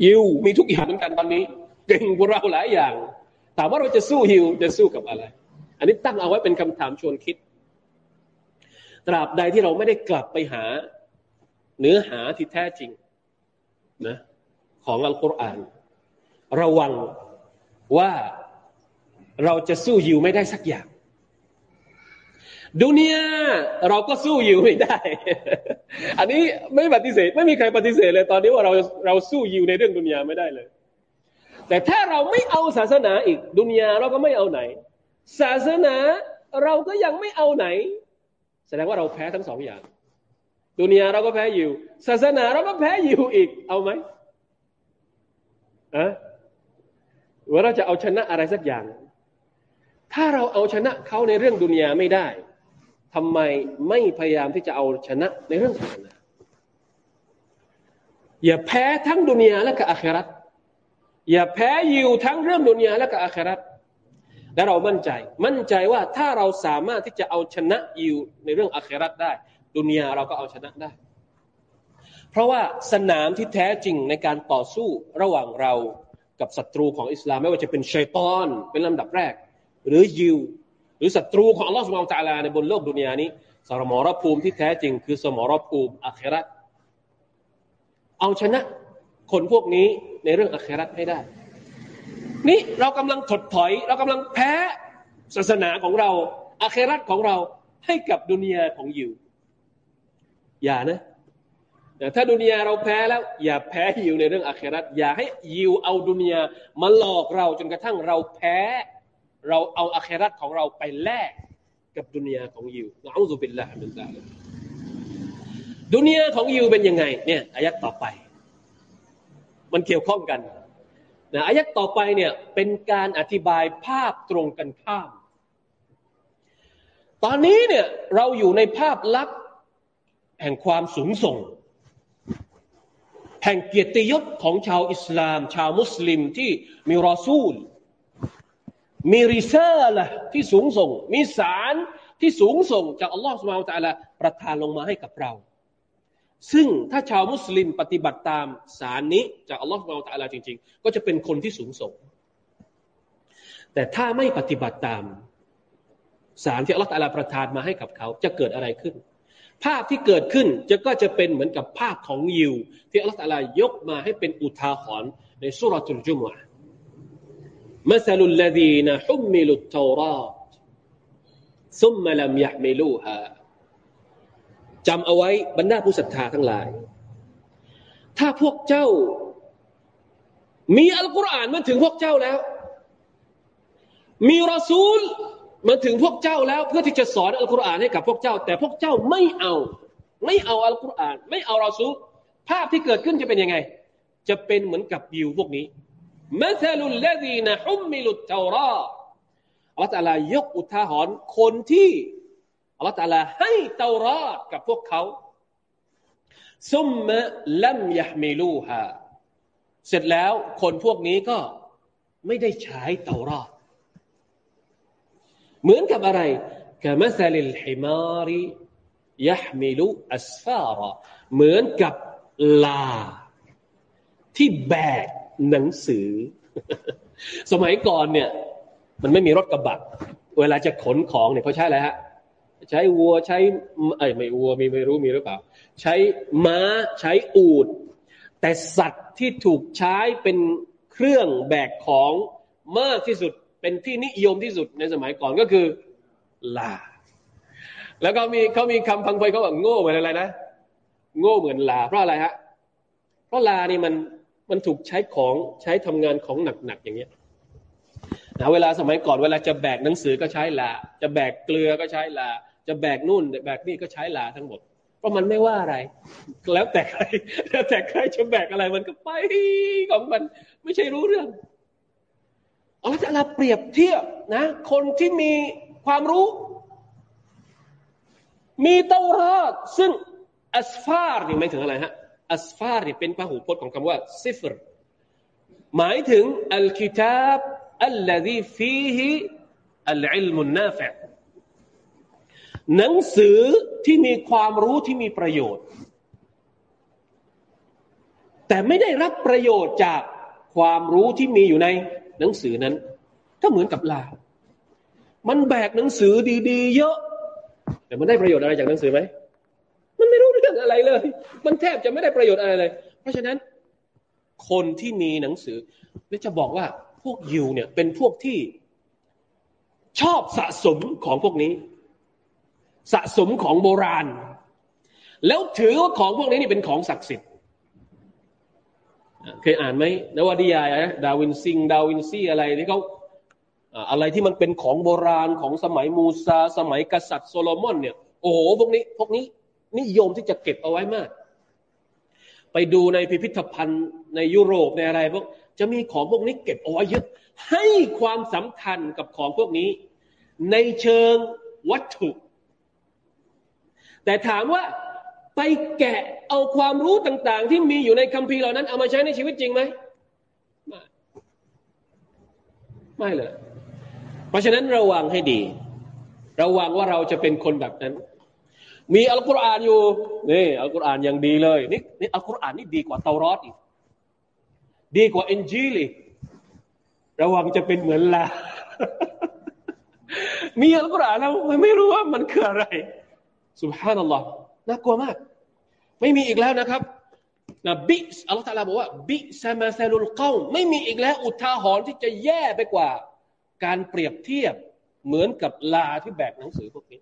ยิวมีทุกอย่างเหมือนกันตอนนี้ เก่งกว่าเราหลายอย่าง ถามว่าเราจะสู้ฮิวจะสู้กับอะไร อันนี้ตั้งเอาไว้เป็นคำถามชวนคิด ตราบใดที่เราไม่ได้กลับไปหา เนื้อหาที่แท้จริงนะของอัลกุรอาน ระวังว่า เราจะสู้ยิวไม่ได้สักอย่าง ดุนยเราก็สู้ยิวไม่ได้ อันนี้ไม่ปฏิเสธ ไม่มีใครปฏิเสธเลยตอนนี้ว่าเราเราสู้ยิวในเรื่องดุนยาไม่ได้เลย แต่ถ้าเราไม่เอาศาสนาอีกดุนยาเราก็ไม่เอาไหน ศาสนาเราก็ยังไม่เอาไหน แสดงว่าเราแพ้ทั้งสองอย่าง ดุนยาเราก็แพ้ยิวศาสนาเราก็แพ้ยิวอีก เอาไหมอะว่าเราจะเอาชนะอะไรสักอย่าง ถ้าเราเอาชนะเขาในเรื่องดุนยาไม่ได้ทำไมไม่พยายามที่จะเอาชนะในเรื่องศาสนาอย่าแพ้ทั้งดุนยาและก็อาคราตอย่าแพ้ยิวทั้งเรื่องดุนยาและก็อาคราตและเรามั่นใจ มั่นใจว่าถ้าเราสามารถที่จะเอาชนะยิวในเรื่องอาคราตได้ ดุนยาเราก็เอาชนะได้ เพราะว่าสนามที่แท้จริงในการต่อสู้ระหว่างเรากับศัตรูของอิสลามไม่ว่าจะเป็นชัยตอนเป็นลำดับแรก หรือยิว หรือศัตรูของอัลลอฮฺสุบไบร์ตะลาในบนโลกดุนยานี้สมรภูมิที่แท้จริงคือสมรภูมิอาคราตเอาชนะคนพวกนี้ในเรื่องอาคราตให้ได้ นี่เรากำลังถดถอย เรากำลังแพ้ศาสนาของเราอาคราตของเราให้กับดุนยาของยิว อย่านะแต่ถ้าดุนยาเราแพ้แล้ว อย่าแพ้ยิวในเรื่องอาคราตอย่าให้ยิวเอาดุนยามาหลอกเราจนกระทั่งเราแพ้ เราเอาอาคราตของเราไปแลกกับดุนยาของยิวنعوذ بالله من ذلكดุนยาของยิวเป็นยังไง เนี่ยอายัดต่อไป มันเกี่ยวข้องกันนะอายัดต่อไปเนี่ยเป็นการอธิบายภาพตรงกันข้าม ตอนนี้เนี่ยเราอยู่ในภาพลักษณ์แห่งความสูงส่ง แห่งเกียรติยศของชาวอิสลาม ชาวมุสลิมที่มีรอซูล มีริซาละที่สูงส่ง มีสารที่สูงส่งจากอัลลอฮฺสุบไบร์ตะลาประทานลงมาให้กับเรา ซึ่งถ้าชาวมุสลิมปฏิบัติตามสารนี้จากอัลลอฮฺสุบไบร์ตะลาจริง ๆ ก็จะเป็นคนที่สูงส่ง แต่ถ้าไม่ปฏิบัติตามสารที่อัลลอฮฺตะลาประทานมาให้กับเขาจะเกิดอะไรขึ้น ภาพที่เกิดขึ้นจะก็จะเป็นเหมือนกับภาพของยิว ที่อัลลอฮฺตะลายกมาให้เป็นอุทาหรณ์ในสุรทูลจุมะ مثل الذين حملوا التوراة ثم لم يحملوها จำเอาไว้บรรดาผู้ศรัทธาทั้งหลาย ถ้าพวกเจ้า มีอัลกุรอานมาถึงพวกเจ้าแล้ว มีรอซูลมาถึงพวกเจ้าแล้ว เพื่อที่จะสอนอัลกุรอานให้กับพวกเจ้า แต่พวกเจ้าไม่เอา ไม่เอาอัลกุรอาน ไม่เอารอซูล ภาพที่เกิดขึ้นจะเป็นยังไง จะเป็นเหมือนกับยิวพวกนี้ มัลลุลลดีนฮุมมิลุตเตาราอัลลอฮฺตาลายกอุทาหรณ์คนที่อัลลอฮฺตาลาให้เตาราดกับพวกเขาซุมมะลัมยะมิลูฮาเสร็จแล้วคนพวกนี้ก็ไม่ได้ใช้เตาราดเหมือนกับอะไรกะมัสลิลฮิมารียะมิลุอัสฟาระเหมือนกับลา ที่แบก หนังสือ สมัยก่อนเนี่ย มันไม่มีรถกระบะเวลาจะขนของเนี่ยเขาใช้อะไรฮะใช้วัวใช้ไอ้ไม่วัวมีไม่รู้มีหรือเปล่า ใช้ม้าใช้อูด แต่สัตว์ที่ถูกใช้เป็นเครื่องแบกของมากที่สุดเป็นที่นิยมที่สุดในสมัยก่อนก็คือลา แล้วก็มีเขามีคำพังไปเขาบอกโง่เหมือนอะไรนะ โง่เหมือนลา เพราะอะไรฮะ เพราะลานี่มัน มันถูกใช้ของใช้ทำงานของหนักๆอย่างเงี้ยนะเวลาสมัยก่อนเวลาจะแบกหนังสือก็ใช้ลาจะแบกเกลือก็ใช้ลาจะแบกนู่นแบกนี่ก็ใช้ลาทั้งหมด เพราะมันไม่ว่าอะไร แล้วแต่ใครแล้วแต่ใครจะแบกอะไรมันก็ไปของมัน ไม่ใช่รู้เรื่องอัลลอฮฺจะเปรียบเทียบนะ คนที่มีความรู้ มีเตารอดซึ่งอัสฟาร์นี่ไม่ถึงอะไรฮะ อัสฟาร์เป็นพหูพจน์ของคำว่าซิฟรหมายถึงอัลกิตาบอัลลซีฟีฮิอัลอิลมุนนาฟะหนังสือที่มีความรู้ที่มีประโยชน์ แต่ไม่ได้รับประโยชน์จากความรู้ที่มีอยู่ในหนังสือนั้น ก็เหมือนกับลา มันแบกหนังสือดี ๆ เยอะ แต่มันได้ประโยชน์อะไรจากหนังสือไหม รื่องอะไรเลย มันแทบจะไม่ได้ประโยชน์อะไรเลย เพราะฉะนั้น คนที่มีหนังสือนี่จะบอกว่าพวกยิวเนี่ยเป็นพวกที่ชอบสะสมของพวกนี้ สะสมของโบราณ แล้วถือว่าของพวกนี้นี่เป็นของศักดิ์สิทธิ์เคยอ่านไหมนวดียายนะดาวินซิง ดาวินซี่อะไรที่เขาอะไรที่มันเป็นของโบราณของสมัยมูซา สมัยกษัตริย์โซโลมอนเนี่ยโอ้โหพวกนี้พวกนี้ นิยมที่จะเก็บเอาไว้มาก ไปดูในพิพิธภัณฑ์ในยุโรปในอะไรพวกจะมีของพวกนี้เก็บเอาไว้เยอะ ให้ความสำคัญกับของพวกนี้ ในเชิงวัตถุ แต่ถามว่าไปแกะเอาความรู้ต่าง ๆ ที่มีอยู่ในคัมภีร์เหล่านั้น เอามาใช้ในชีวิตจริงไหมไม่ไม่เลย เพราะฉะนั้นระวังให้ดี ระวังว่าเราจะเป็นคนแบบนั้น มีอัลกุรอานอยู่นี่อัลกุรอานยังดีเลยนี่นี่อัลกุรอานนี่ดีกว่าเตารอดอีกดีกว่าเอ็นจีลอีกระวังจะเป็นเหมือนลามีอัลกุรอานแล้วไม่รู้ว่ามันคืออะไรสุบฮานัลลอฮ์น่ากลัวมาก ไม่มีอีกแล้วนะครับนะบิอัลลอฮฺตาลาบอกว่าบิซามาซาลุลเก้าไม่มีอีกแล้ว อุทาหรณ์ที่จะแย่ไปกว่า การเปรียบเทียบเหมือนกับลาที่แบกหนังสือพวกนี้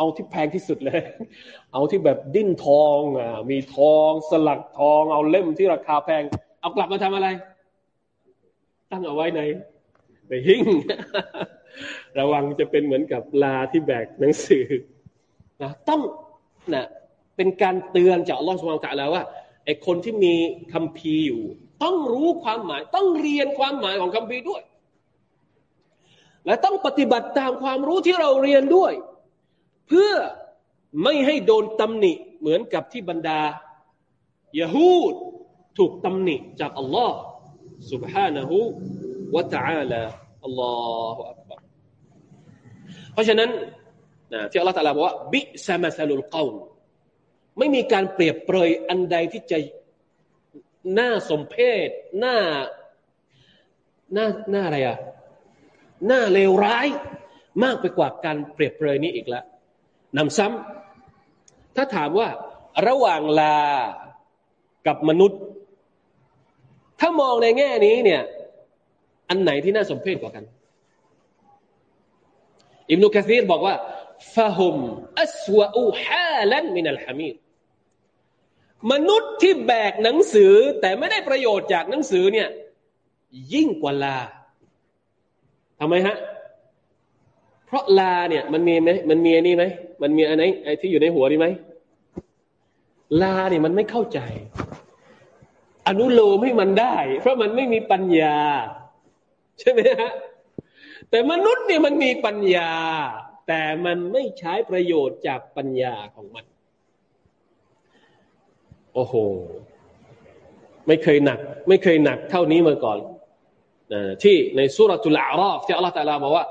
เอาที่แพงที่สุดเลย เอาที่แบบดิ้นทองอะมีทองสลักทอง เอาเล่มที่ราคาแพง เอากลับมาทำอะไร ตั้งเอาไว้ในในหิ้งระวังจะเป็นเหมือนกับลาที่แบกหนังสือนะต้องนะเป็นการเตือนจากอัลลอฮฺสุบฮานตะลาว่าไอ้คนที่มีคัมภีร์อยู่ ต้องรู้ความหมาย ต้องเรียนความหมายของคัมภีร์ด้วย และต้องปฏิบัติตามความรู้ที่เราเรียนด้วย เพื่อไม่ให้โดนตำหนิเหมือนกับที่บรรดายะฮูดถูกตำหนิจากอัลลอฮ์ سبحانه และ تعالى อัลลอฮฺอักบารเพราะฉะนั้นนะที่อัลลอฮฺตรัสบอกว่าบิซามาซาลุลกาวไม่มีการเปรียบเปรยอันใดที่จะน่าสมเพชน่าน่าน่าอะไรอะน่าเลวร้าย มากไปกว่าการเปรียบเปรยนี้อีกแล้ว นำซ้ำถ้าถามว่าระหว่างลากับมนุษย์ ถ้ามองในแง่นี้เนี่ย อันไหนที่น่าสมเพชกว่ากัน อิบนุกะซีรบอกว่าฟะฮุมอัสวะอูฮาลันมินัลฮามีรมนุษย์ที่แบกหนังสือแต่ไม่ได้ประโยชน์จากหนังสือเนี่ย ยิ่งกว่าลาทำไมฮะ เพราะลาเนี่ย มันมีไหมมันมีนนี้ไหม มันมีอันไหนไอ้ที่อยู่ในหัวนี่ไหมลาเนี่ยมันไม่เข้าใจ อนุโลมให้มันได้ เพราะมันไม่มีปัญญา ใช่ไหมฮะแต่มนุษย์เนี่ยมันมีปัญญา แต่มันไม่ใช้ประโยชน์จากปัญญาของมัน โอ้โห ไม่เคยหนัก ไม่เคยหนักเท่านี้มาก่อนที่ในสุรทูลอาราฟที่อัลลอฮฺตะลาบอกว่า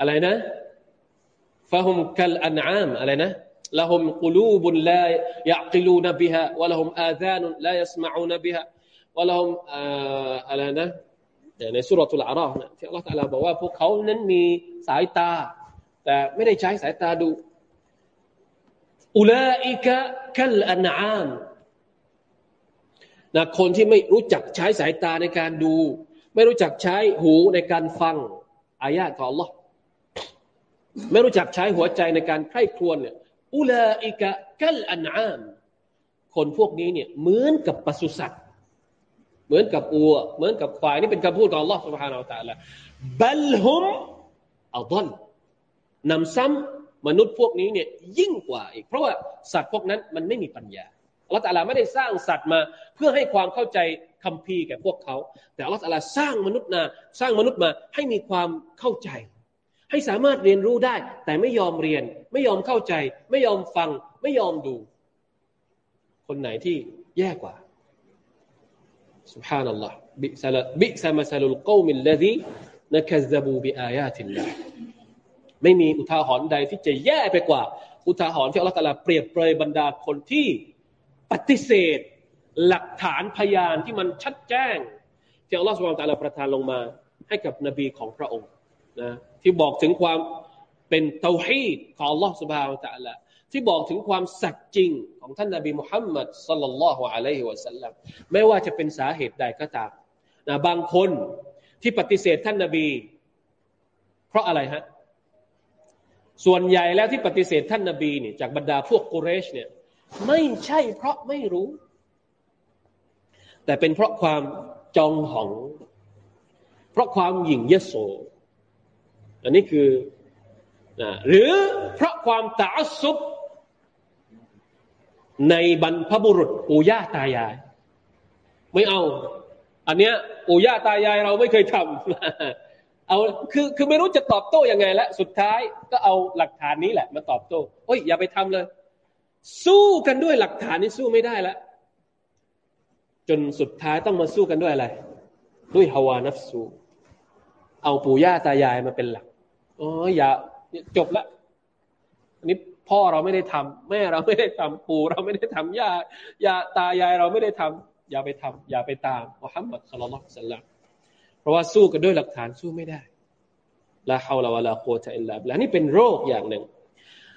อะไรนะ ฟะฮุมกัลอันอามอะไรนะละฮุมกุลูบุนลายะกิลูนบิฮะวะละฮุมอาซานุลายัสมาอูนบิฮะวะละฮุมอะไรนะในสุรทูลอาราฟนะที่อัลลอฮฺตะลาบอกว่าพวกเขานั้นมีสายตา แต่ไม่ได้ใช้สายตาดูอุลาอิกะกัลอันอามนะคนที่ไม่รู้จักใช้สายตาในการดู ไม่รู้จักใช้หูในการฟังอายาของ Allah ไม่รู้จักใช้หัวใจในการใคร่ครวญเนี่ยอุลาอิกะกัลอันอามคนพวกนี้เนี่ยเหมือนกับปศุสัตว์เหมือนกับอัวเหมือนกับควายนี่เป็นคำพูดของ Allah سبحانه และ تعالى บัลฮุมอัลนำซ้ำมนุษย์พวกนี้เนี่ยยิ่งกว่าอีก เพราะว่าสัตว์พวกนั้นมันไม่มีปัญญา อัลลอฮฺตะลาไม่ได้สร้างสัตว์มา เพื่อให้ความเข้าใจคัมภีร์แก่พวกเขา แต่อัลลอฮฺตะลาสร้างมนุษย์นาสร้างมนุษย์มาให้มีความเข้าใจ ให้สามารถเรียนรู้ได้ แต่ไม่ยอมเรียน ไม่ยอมเข้าใจ ไม่ยอมฟัง ไม่ยอมดู คนไหนที่แย่กว่า سبحان الله بئس بئس مثل القوم الذي نكذبوا بآيات الله ไม่มีอุทาหรณ์ใดที่จะแย่ไปกว่า อุทาหรณ์ที่อัลลอฮฺตะลาเปรียบเปรยบรรดาคนที่ปฏิเสธ หลักฐานพยานที่มันชัดแจ้ง ที่อัลลอฮฺสุบานตะลาประทานลงมา ให้กับนบีของพระองค์ นะที่บอกถึงความเป็นเตาฮีดของอัลลอฮฺสุบานตะลาที่บอกถึงความสัตย์จริงของท่านนาบีมุฮัมมัดสัลลัลลอฮุอะลัยฮิวะสัลลัมไม่ว่าจะเป็นสาเหตุใดก็ตามนะบางคนที่ปฏิเสธท่านนาบี เพราะอะไรฮะส่วนใหญ่แล้วที่ปฏิเสธท่านนาบีเนี่ยจากบรรดาพวกกุเรชเนี่ยไม่ใช่เพราะไม่รู้ แต่เป็นเพราะความจองหอง เพราะความหยิ่งยโส อันนี้คือนะหรือเพราะความตาสุบในบรรพบุรุษปู่ย่าตายาย ไม่เอา อันเนี้ยปู่ย่าตายายเราไม่เคยทำเอาคือคือไม่รู้จะตอบโต้ยังไงแล้วสุดท้ายก็เอาหลักฐานนี้แหละมาตอบโต้โอ้ยอย่าไปทำเลย สู้กันด้วยหลักฐานนี้สู้ไม่ได้แล้วจนสุดท้ายต้องมาสู้กันด้วยอะไร ด้วยฮาวานัฟซูเอาปู่ย่าตายายมาเป็นหลัก โอ้ยอย่าจบละอันนี้พ่อเราไม่ได้ทำ แม่เราไม่ได้ทำปู่เราไม่ได้ทำ่าย่าตายายเราไม่ได้ทำ อย่าไปทำ อย่าไปตามมุฮัมมัดสุลลัลสัลลัมเพราะว่าสู้กันด้วยหลักฐานสู้ไม่ได้ละฮาวลาวะลาโคตะอิลลาบิละนี่เป็นโรคอย่างหนึ่ง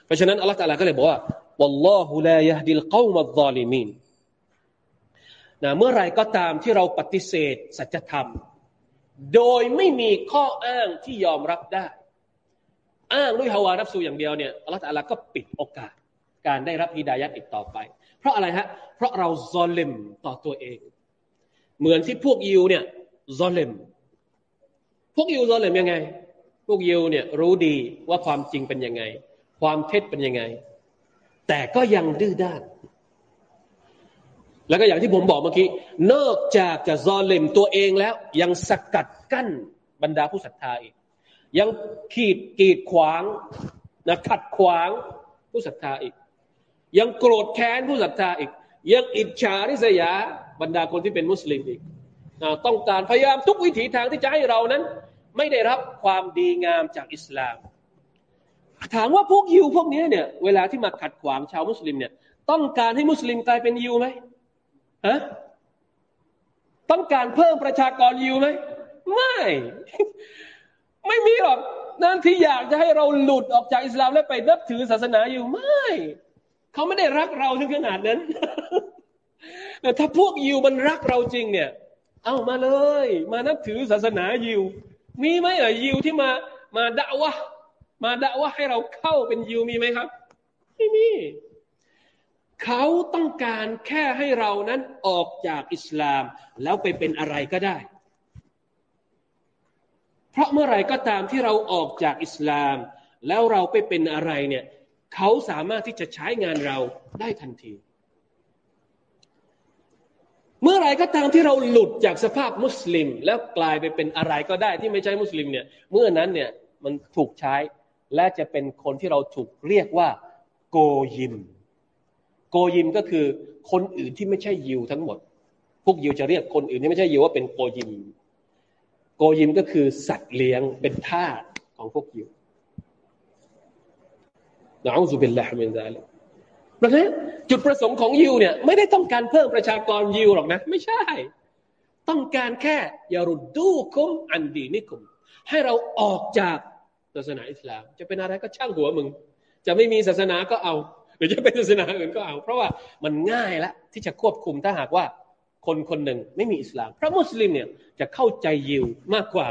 เพราะฉะนั้นอัลลอฮฺตาลาก็เลยบอกว่าวัลลอฮุลายฮดิลกอมัดซอลิมีนนะเมื่อไรก็ตามที่เราปฏิเสธสัจธรรม โดยไม่มีข้ออ้างที่ยอมรับได้ อ้างด้วยฮาวานับสูอย่างเดียวเนี่ยอัลลอฮฺตะลาก็ปิดโอกาส การได้รับฮิดายัดอีกต่อไป เพราะอะไรฮะ เพราะเราซอลเลมต่อตัวเอง เหมือนที่พวกยิวเนี่ยซอลเลมพวกยิวซอลเลมยังไง พวกยิวเนี่ยรู้ดีว่าความจริงเป็นยังไง ความเท็จเป็นยังไง แต่ก็ยังดื้อด้าน แล้วก็อย่างที่ผมบอกเมื่อกี้นอกจากจะซอลเลมตัวเองแล้วยังสกัดกั้นบรรดาผู้ศรัทธาอีก ยังขีดกีดขวางนะขัดขวางผู้ศรัทธาอีก ยังโกรธแค้นผู้ศรัทธาอีก ยังอิจฉาริษยาบรรดาคนที่เป็นมุสลิมอีกต้องการพยายามทุกวิถีทางที่จะให้เรานั้น ไม่ได้รับความดีงามจากอิสลาม ถามว่าพวกยิวพวกนี้เนี่ยเวลาที่มาขัดขวางชาวมุสลิมเนี่ยต้องการให้มุสลิมกลายเป็นยิวไหมฮะต้องการเพิ่มประชากรยิวไหมไม่ ไม่มีหรอกนั่นที่อยากจะให้เราหลุดออกจากอิสลามแล้วไปนับถือศาสนาอยู่ไม่เขาไม่ได้รักเราถึงขนาดนั้นแต่ถ้าพวกยิวมันรักเราจริงเนี่ย เอามาเลย มานับถือศาสนายิว มีไหมอะยิวที่มามาด่าวะมาด่าวะให้เราเข้าเป็นยิวมีไหมครับไม่มีเขาต้องการแค่ให้เรานั้นออกจากอิสลาม แล้วไปเป็นอะไรก็ได้ เพราะเมื่อไรก็ตามที่เราออกจากอิสลาม แล้วเราไปเป็นอะไรเนี่ยเขาสามารถที่จะใช้งานเราได้ทันที เมื่อไรก็ตามที่เราหลุดจากสภาพมุสลิม แล้วกลายไปเป็นอะไรก็ได้ที่ไม่ใช่มุสลิมเนี่ยเมื่อนั้นเนี่ยมันถูกใช้และจะเป็นคนที่เราถูกเรียกว่า גויים גויים ก็คือคนอื่นที่ไม่ใช่ยิวทั้งหมด พวกยิวจะเรียกคนอื่นที่ไม่ใช่ยิวว่าเป็น גויים גויים ก็คือสัตว์เลี้ยงเป็นทาสของพวกยิวنعوذ بالله من ذلكดังนั้นจุดประสงค์ของยิวเนี่ยไม่ได้ต้องการเพิ่มประชากรยิวหรอกนะ ไม่ใช่ ต้องการแค่ยารุดดูคุมอันดีนิคุม ให้เราออกจากศาสนาอิสลาม จะเป็นอะไรก็ช่างหัวมึง จะไม่มีศาสนาก็เอา หรือจะเป็นศาสนาอื่นก็เอา เพราะว่ามันง่ายละที่จะควบคุมถ้าหากว่า คนคนหนึ่งไม่มีอิสลาม พระมุสลิมเนี่ยจะเข้าใจยิวมากกว่า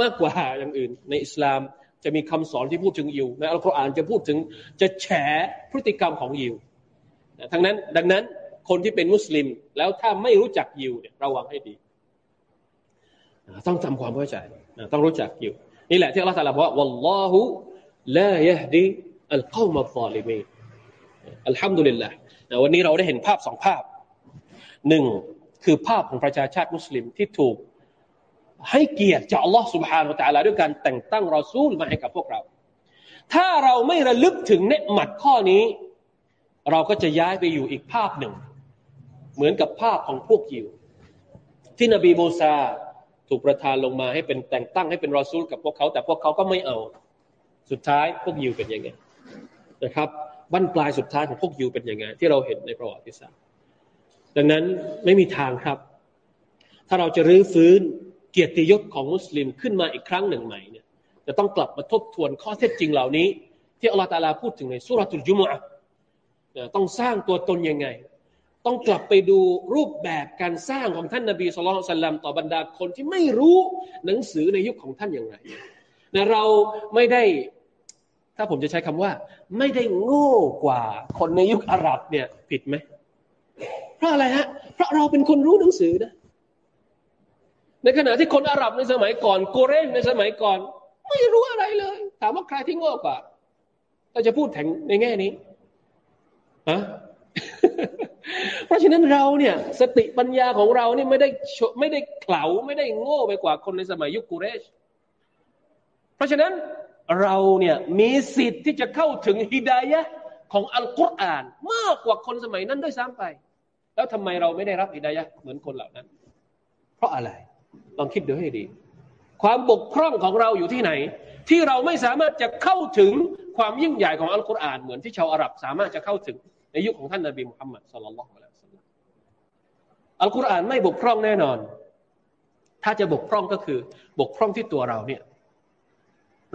มากกว่าอย่างอื่น ในอิสลามจะมีคำสอนที่พูดถึงยิวในอัลกุรอานจะพูดถึงจะแฉพฤติกรรมของยิวทั้งนั้นดังนั้นคนที่เป็นมุสลิม แล้วถ้าไม่รู้จักยิวเนี่ยระวังให้ดี ต้องทำความเข้าใจต้องรู้จักยิวนี่แหละที่อัลลอฮฺตรัสว่า wallahu la yahdi al qawm al zalimin อัลฮัมดุลิลละวันนี้เราได้เห็นภาพสองภาพ หนึ่งคือภาพของประชาชาติมุสลิมที่ถูก ให้เกียรติจากอัลลอฮ์สุบฮานาอัลลอฮ์ด้วยการแต่งตั้งเราซูลมาให้กับพวกเรา ถ้าเราไม่ระลึกถึงเนืหมัดข้อนี้ เราก็จะย้ายไปอยู่อีกภาพหนึ่ง เหมือนกับภาพของพวกยิว ที่นบีโมซาถูกประทานลงมาให้เป็นแต่งตั้งให้เป็นรอซูลกับพวกเขา แต่พวกเขาก็ไม่เอา สุดท้ายพวกยิวเป็นยังไงนะครับบั้นปลายสุดท้ายของพวกยิวเป็นยังไงที่เราเห็นในประวัติศาสตร์ ดังนั้นไม่มีทางครับ ถ้าเราจะรื้อฟื้นเกียรติยศของมุสลิมขึ้นมาอีกครั้งหนึ่งใหม่เนี่ยจะต้องกลับมาทบทวนข้อเท็จจริงเหล่านี้ ที่อัลลอฮฺตาลาพูดถึงในสุรทูลจุมะต้องสร้างตัวตนยังไง ต้องกลับไปดูรูปแบบการสร้างของท่านนบีสุลต่านสัลลัมต่อบรรดาคนที่ไม่รู้หนังสือในยุคของท่านอย่างไรนะเราไม่ได้ถ้าผมจะใช้คำว่า ไม่ได้โง่กว่าคนในยุคอาหรับเนี่ยผิดไหม เพราะอะไรฮะ เพราะเราเป็นคนรู้หนังสือนะ ในขณะที่คนอาหรับในสมัยก่อนโกเรนในสมัยก่อน ไม่รู้อะไรเลย ถามว่าใครที่โง่กว่าเราจะพูดแถงในแง่นี้ฮะเพราะฉะนั้นเราเนี่ย สติปัญญาของเรานี่ไม่ได้ไม่ได้เข่าไม่ได้โง่ไปกว่าคนในสมัยยุคกูเรช เพราะฉะนั้นเราเนี่ยมีสิทธิ์ที่จะเข้าถึงฮิดายะของอัลกุรอาน มากกว่าคนสมัยนั้นด้วยซ้ำไป แล้วทำไมเราไม่ได้รับอิดายะเหมือนคนเหล่านั้น เพราะอะไร ลองคิดดูให้ดี ความบกพร่องของเราอยู่ที่ไหน ที่เราไม่สามารถจะเข้าถึงความยิ่งใหญ่ของอัลกุรอานเหมือนที่ชาวอาหรับสามารถจะเข้าถึงในยุคของท่านนบีมุฮัมมัดสุลลัลลอฮุอะลัยฮิสัลลัมอัลกุรอานไม่บกพร่องแน่นอน ถ้าจะบกพร่องก็คือบกพร่องที่ตัวเราเนี่ย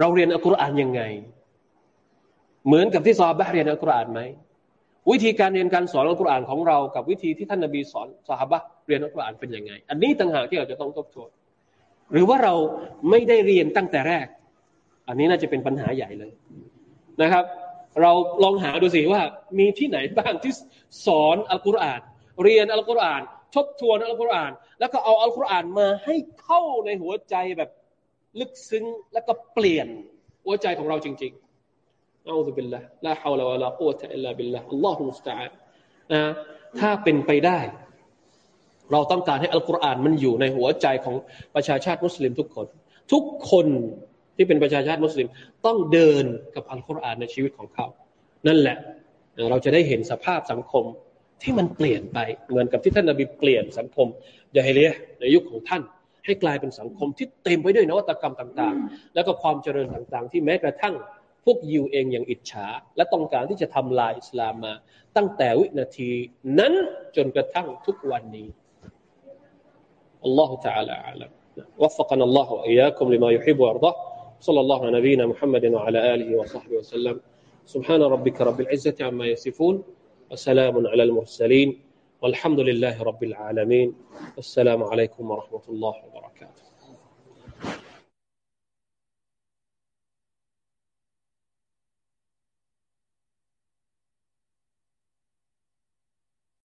เราเรียนอัลกุรอานยังไง เหมือนกับที่ซอฮาบะเรียนอัลกุรอานไหม วิธีการเรียนการสอนอัลกุรอานของเรากับวิธีที่ท่านนบีสอนสหบะเรียนอัลกุรอานเป็นยังไง อันนี้ต่างหากที่เราจะต้องทบทวนหรือว่าเราไม่ได้เรียนตั้งแต่แรก อันนี้น่าจะเป็นปัญหาใหญ่เลยนะครับ เราลองหาดูสิว่ามีที่ไหนบ้างที่สอนอัลกุรอาน เรียนอัลกุรอาน ทบทวนอัลกุรอาน แล้วก็เอาอัลกุรอานมาให้เข้าในหัวใจแบบลึกซึ้งแล้วก็เปลี่ยนหัวใจของเราจริง ๆ อาอุบิลละลาฮาวลาวะลากุวตะอิลลาบิลละอัลลอฮุมุสตะอานะถ้าเป็นไปได้ เราต้องการให้อัลกุรอานมันอยู่ในหัวใจของประชาชาติมุสลิมทุกคน ทุกคนที่เป็นประชาชาติมุสลิม ต้องเดินกับอัลกุรอานในชีวิตของเขา นั่นแหละ เราจะได้เห็นสภาพสังคมที่มันเปลี่ยนไปเหมือนกับที่ท่านนบีเปลี่ยนสังคมยาฮิเลียในยุคของท่าน ให้กลายเป็นสังคมที่เต็มไปด้วยนวัตกรรมต่าง ๆ แล้วก็ความเจริญต่าง ๆ ที่แม้กระทั่ง พวกยิวเองอย่างอิจฉาและต้องการที่จะทำลายอิสลามมา ตั้งแต่วินาทีนั้นจนกระทั่งทุกวันนี้อัลลอฮฺ تعالى أعلم وفقنا الله وإياكم لما يحب ويرضى صلى الله على نبينا محمد وعلى آله وصحبه وسلم سبحان ربك رب العزة عما يصفون وسلام على المرسلين والحمد لله رب العالمين السلام عليكم ورحمة الله وبركاته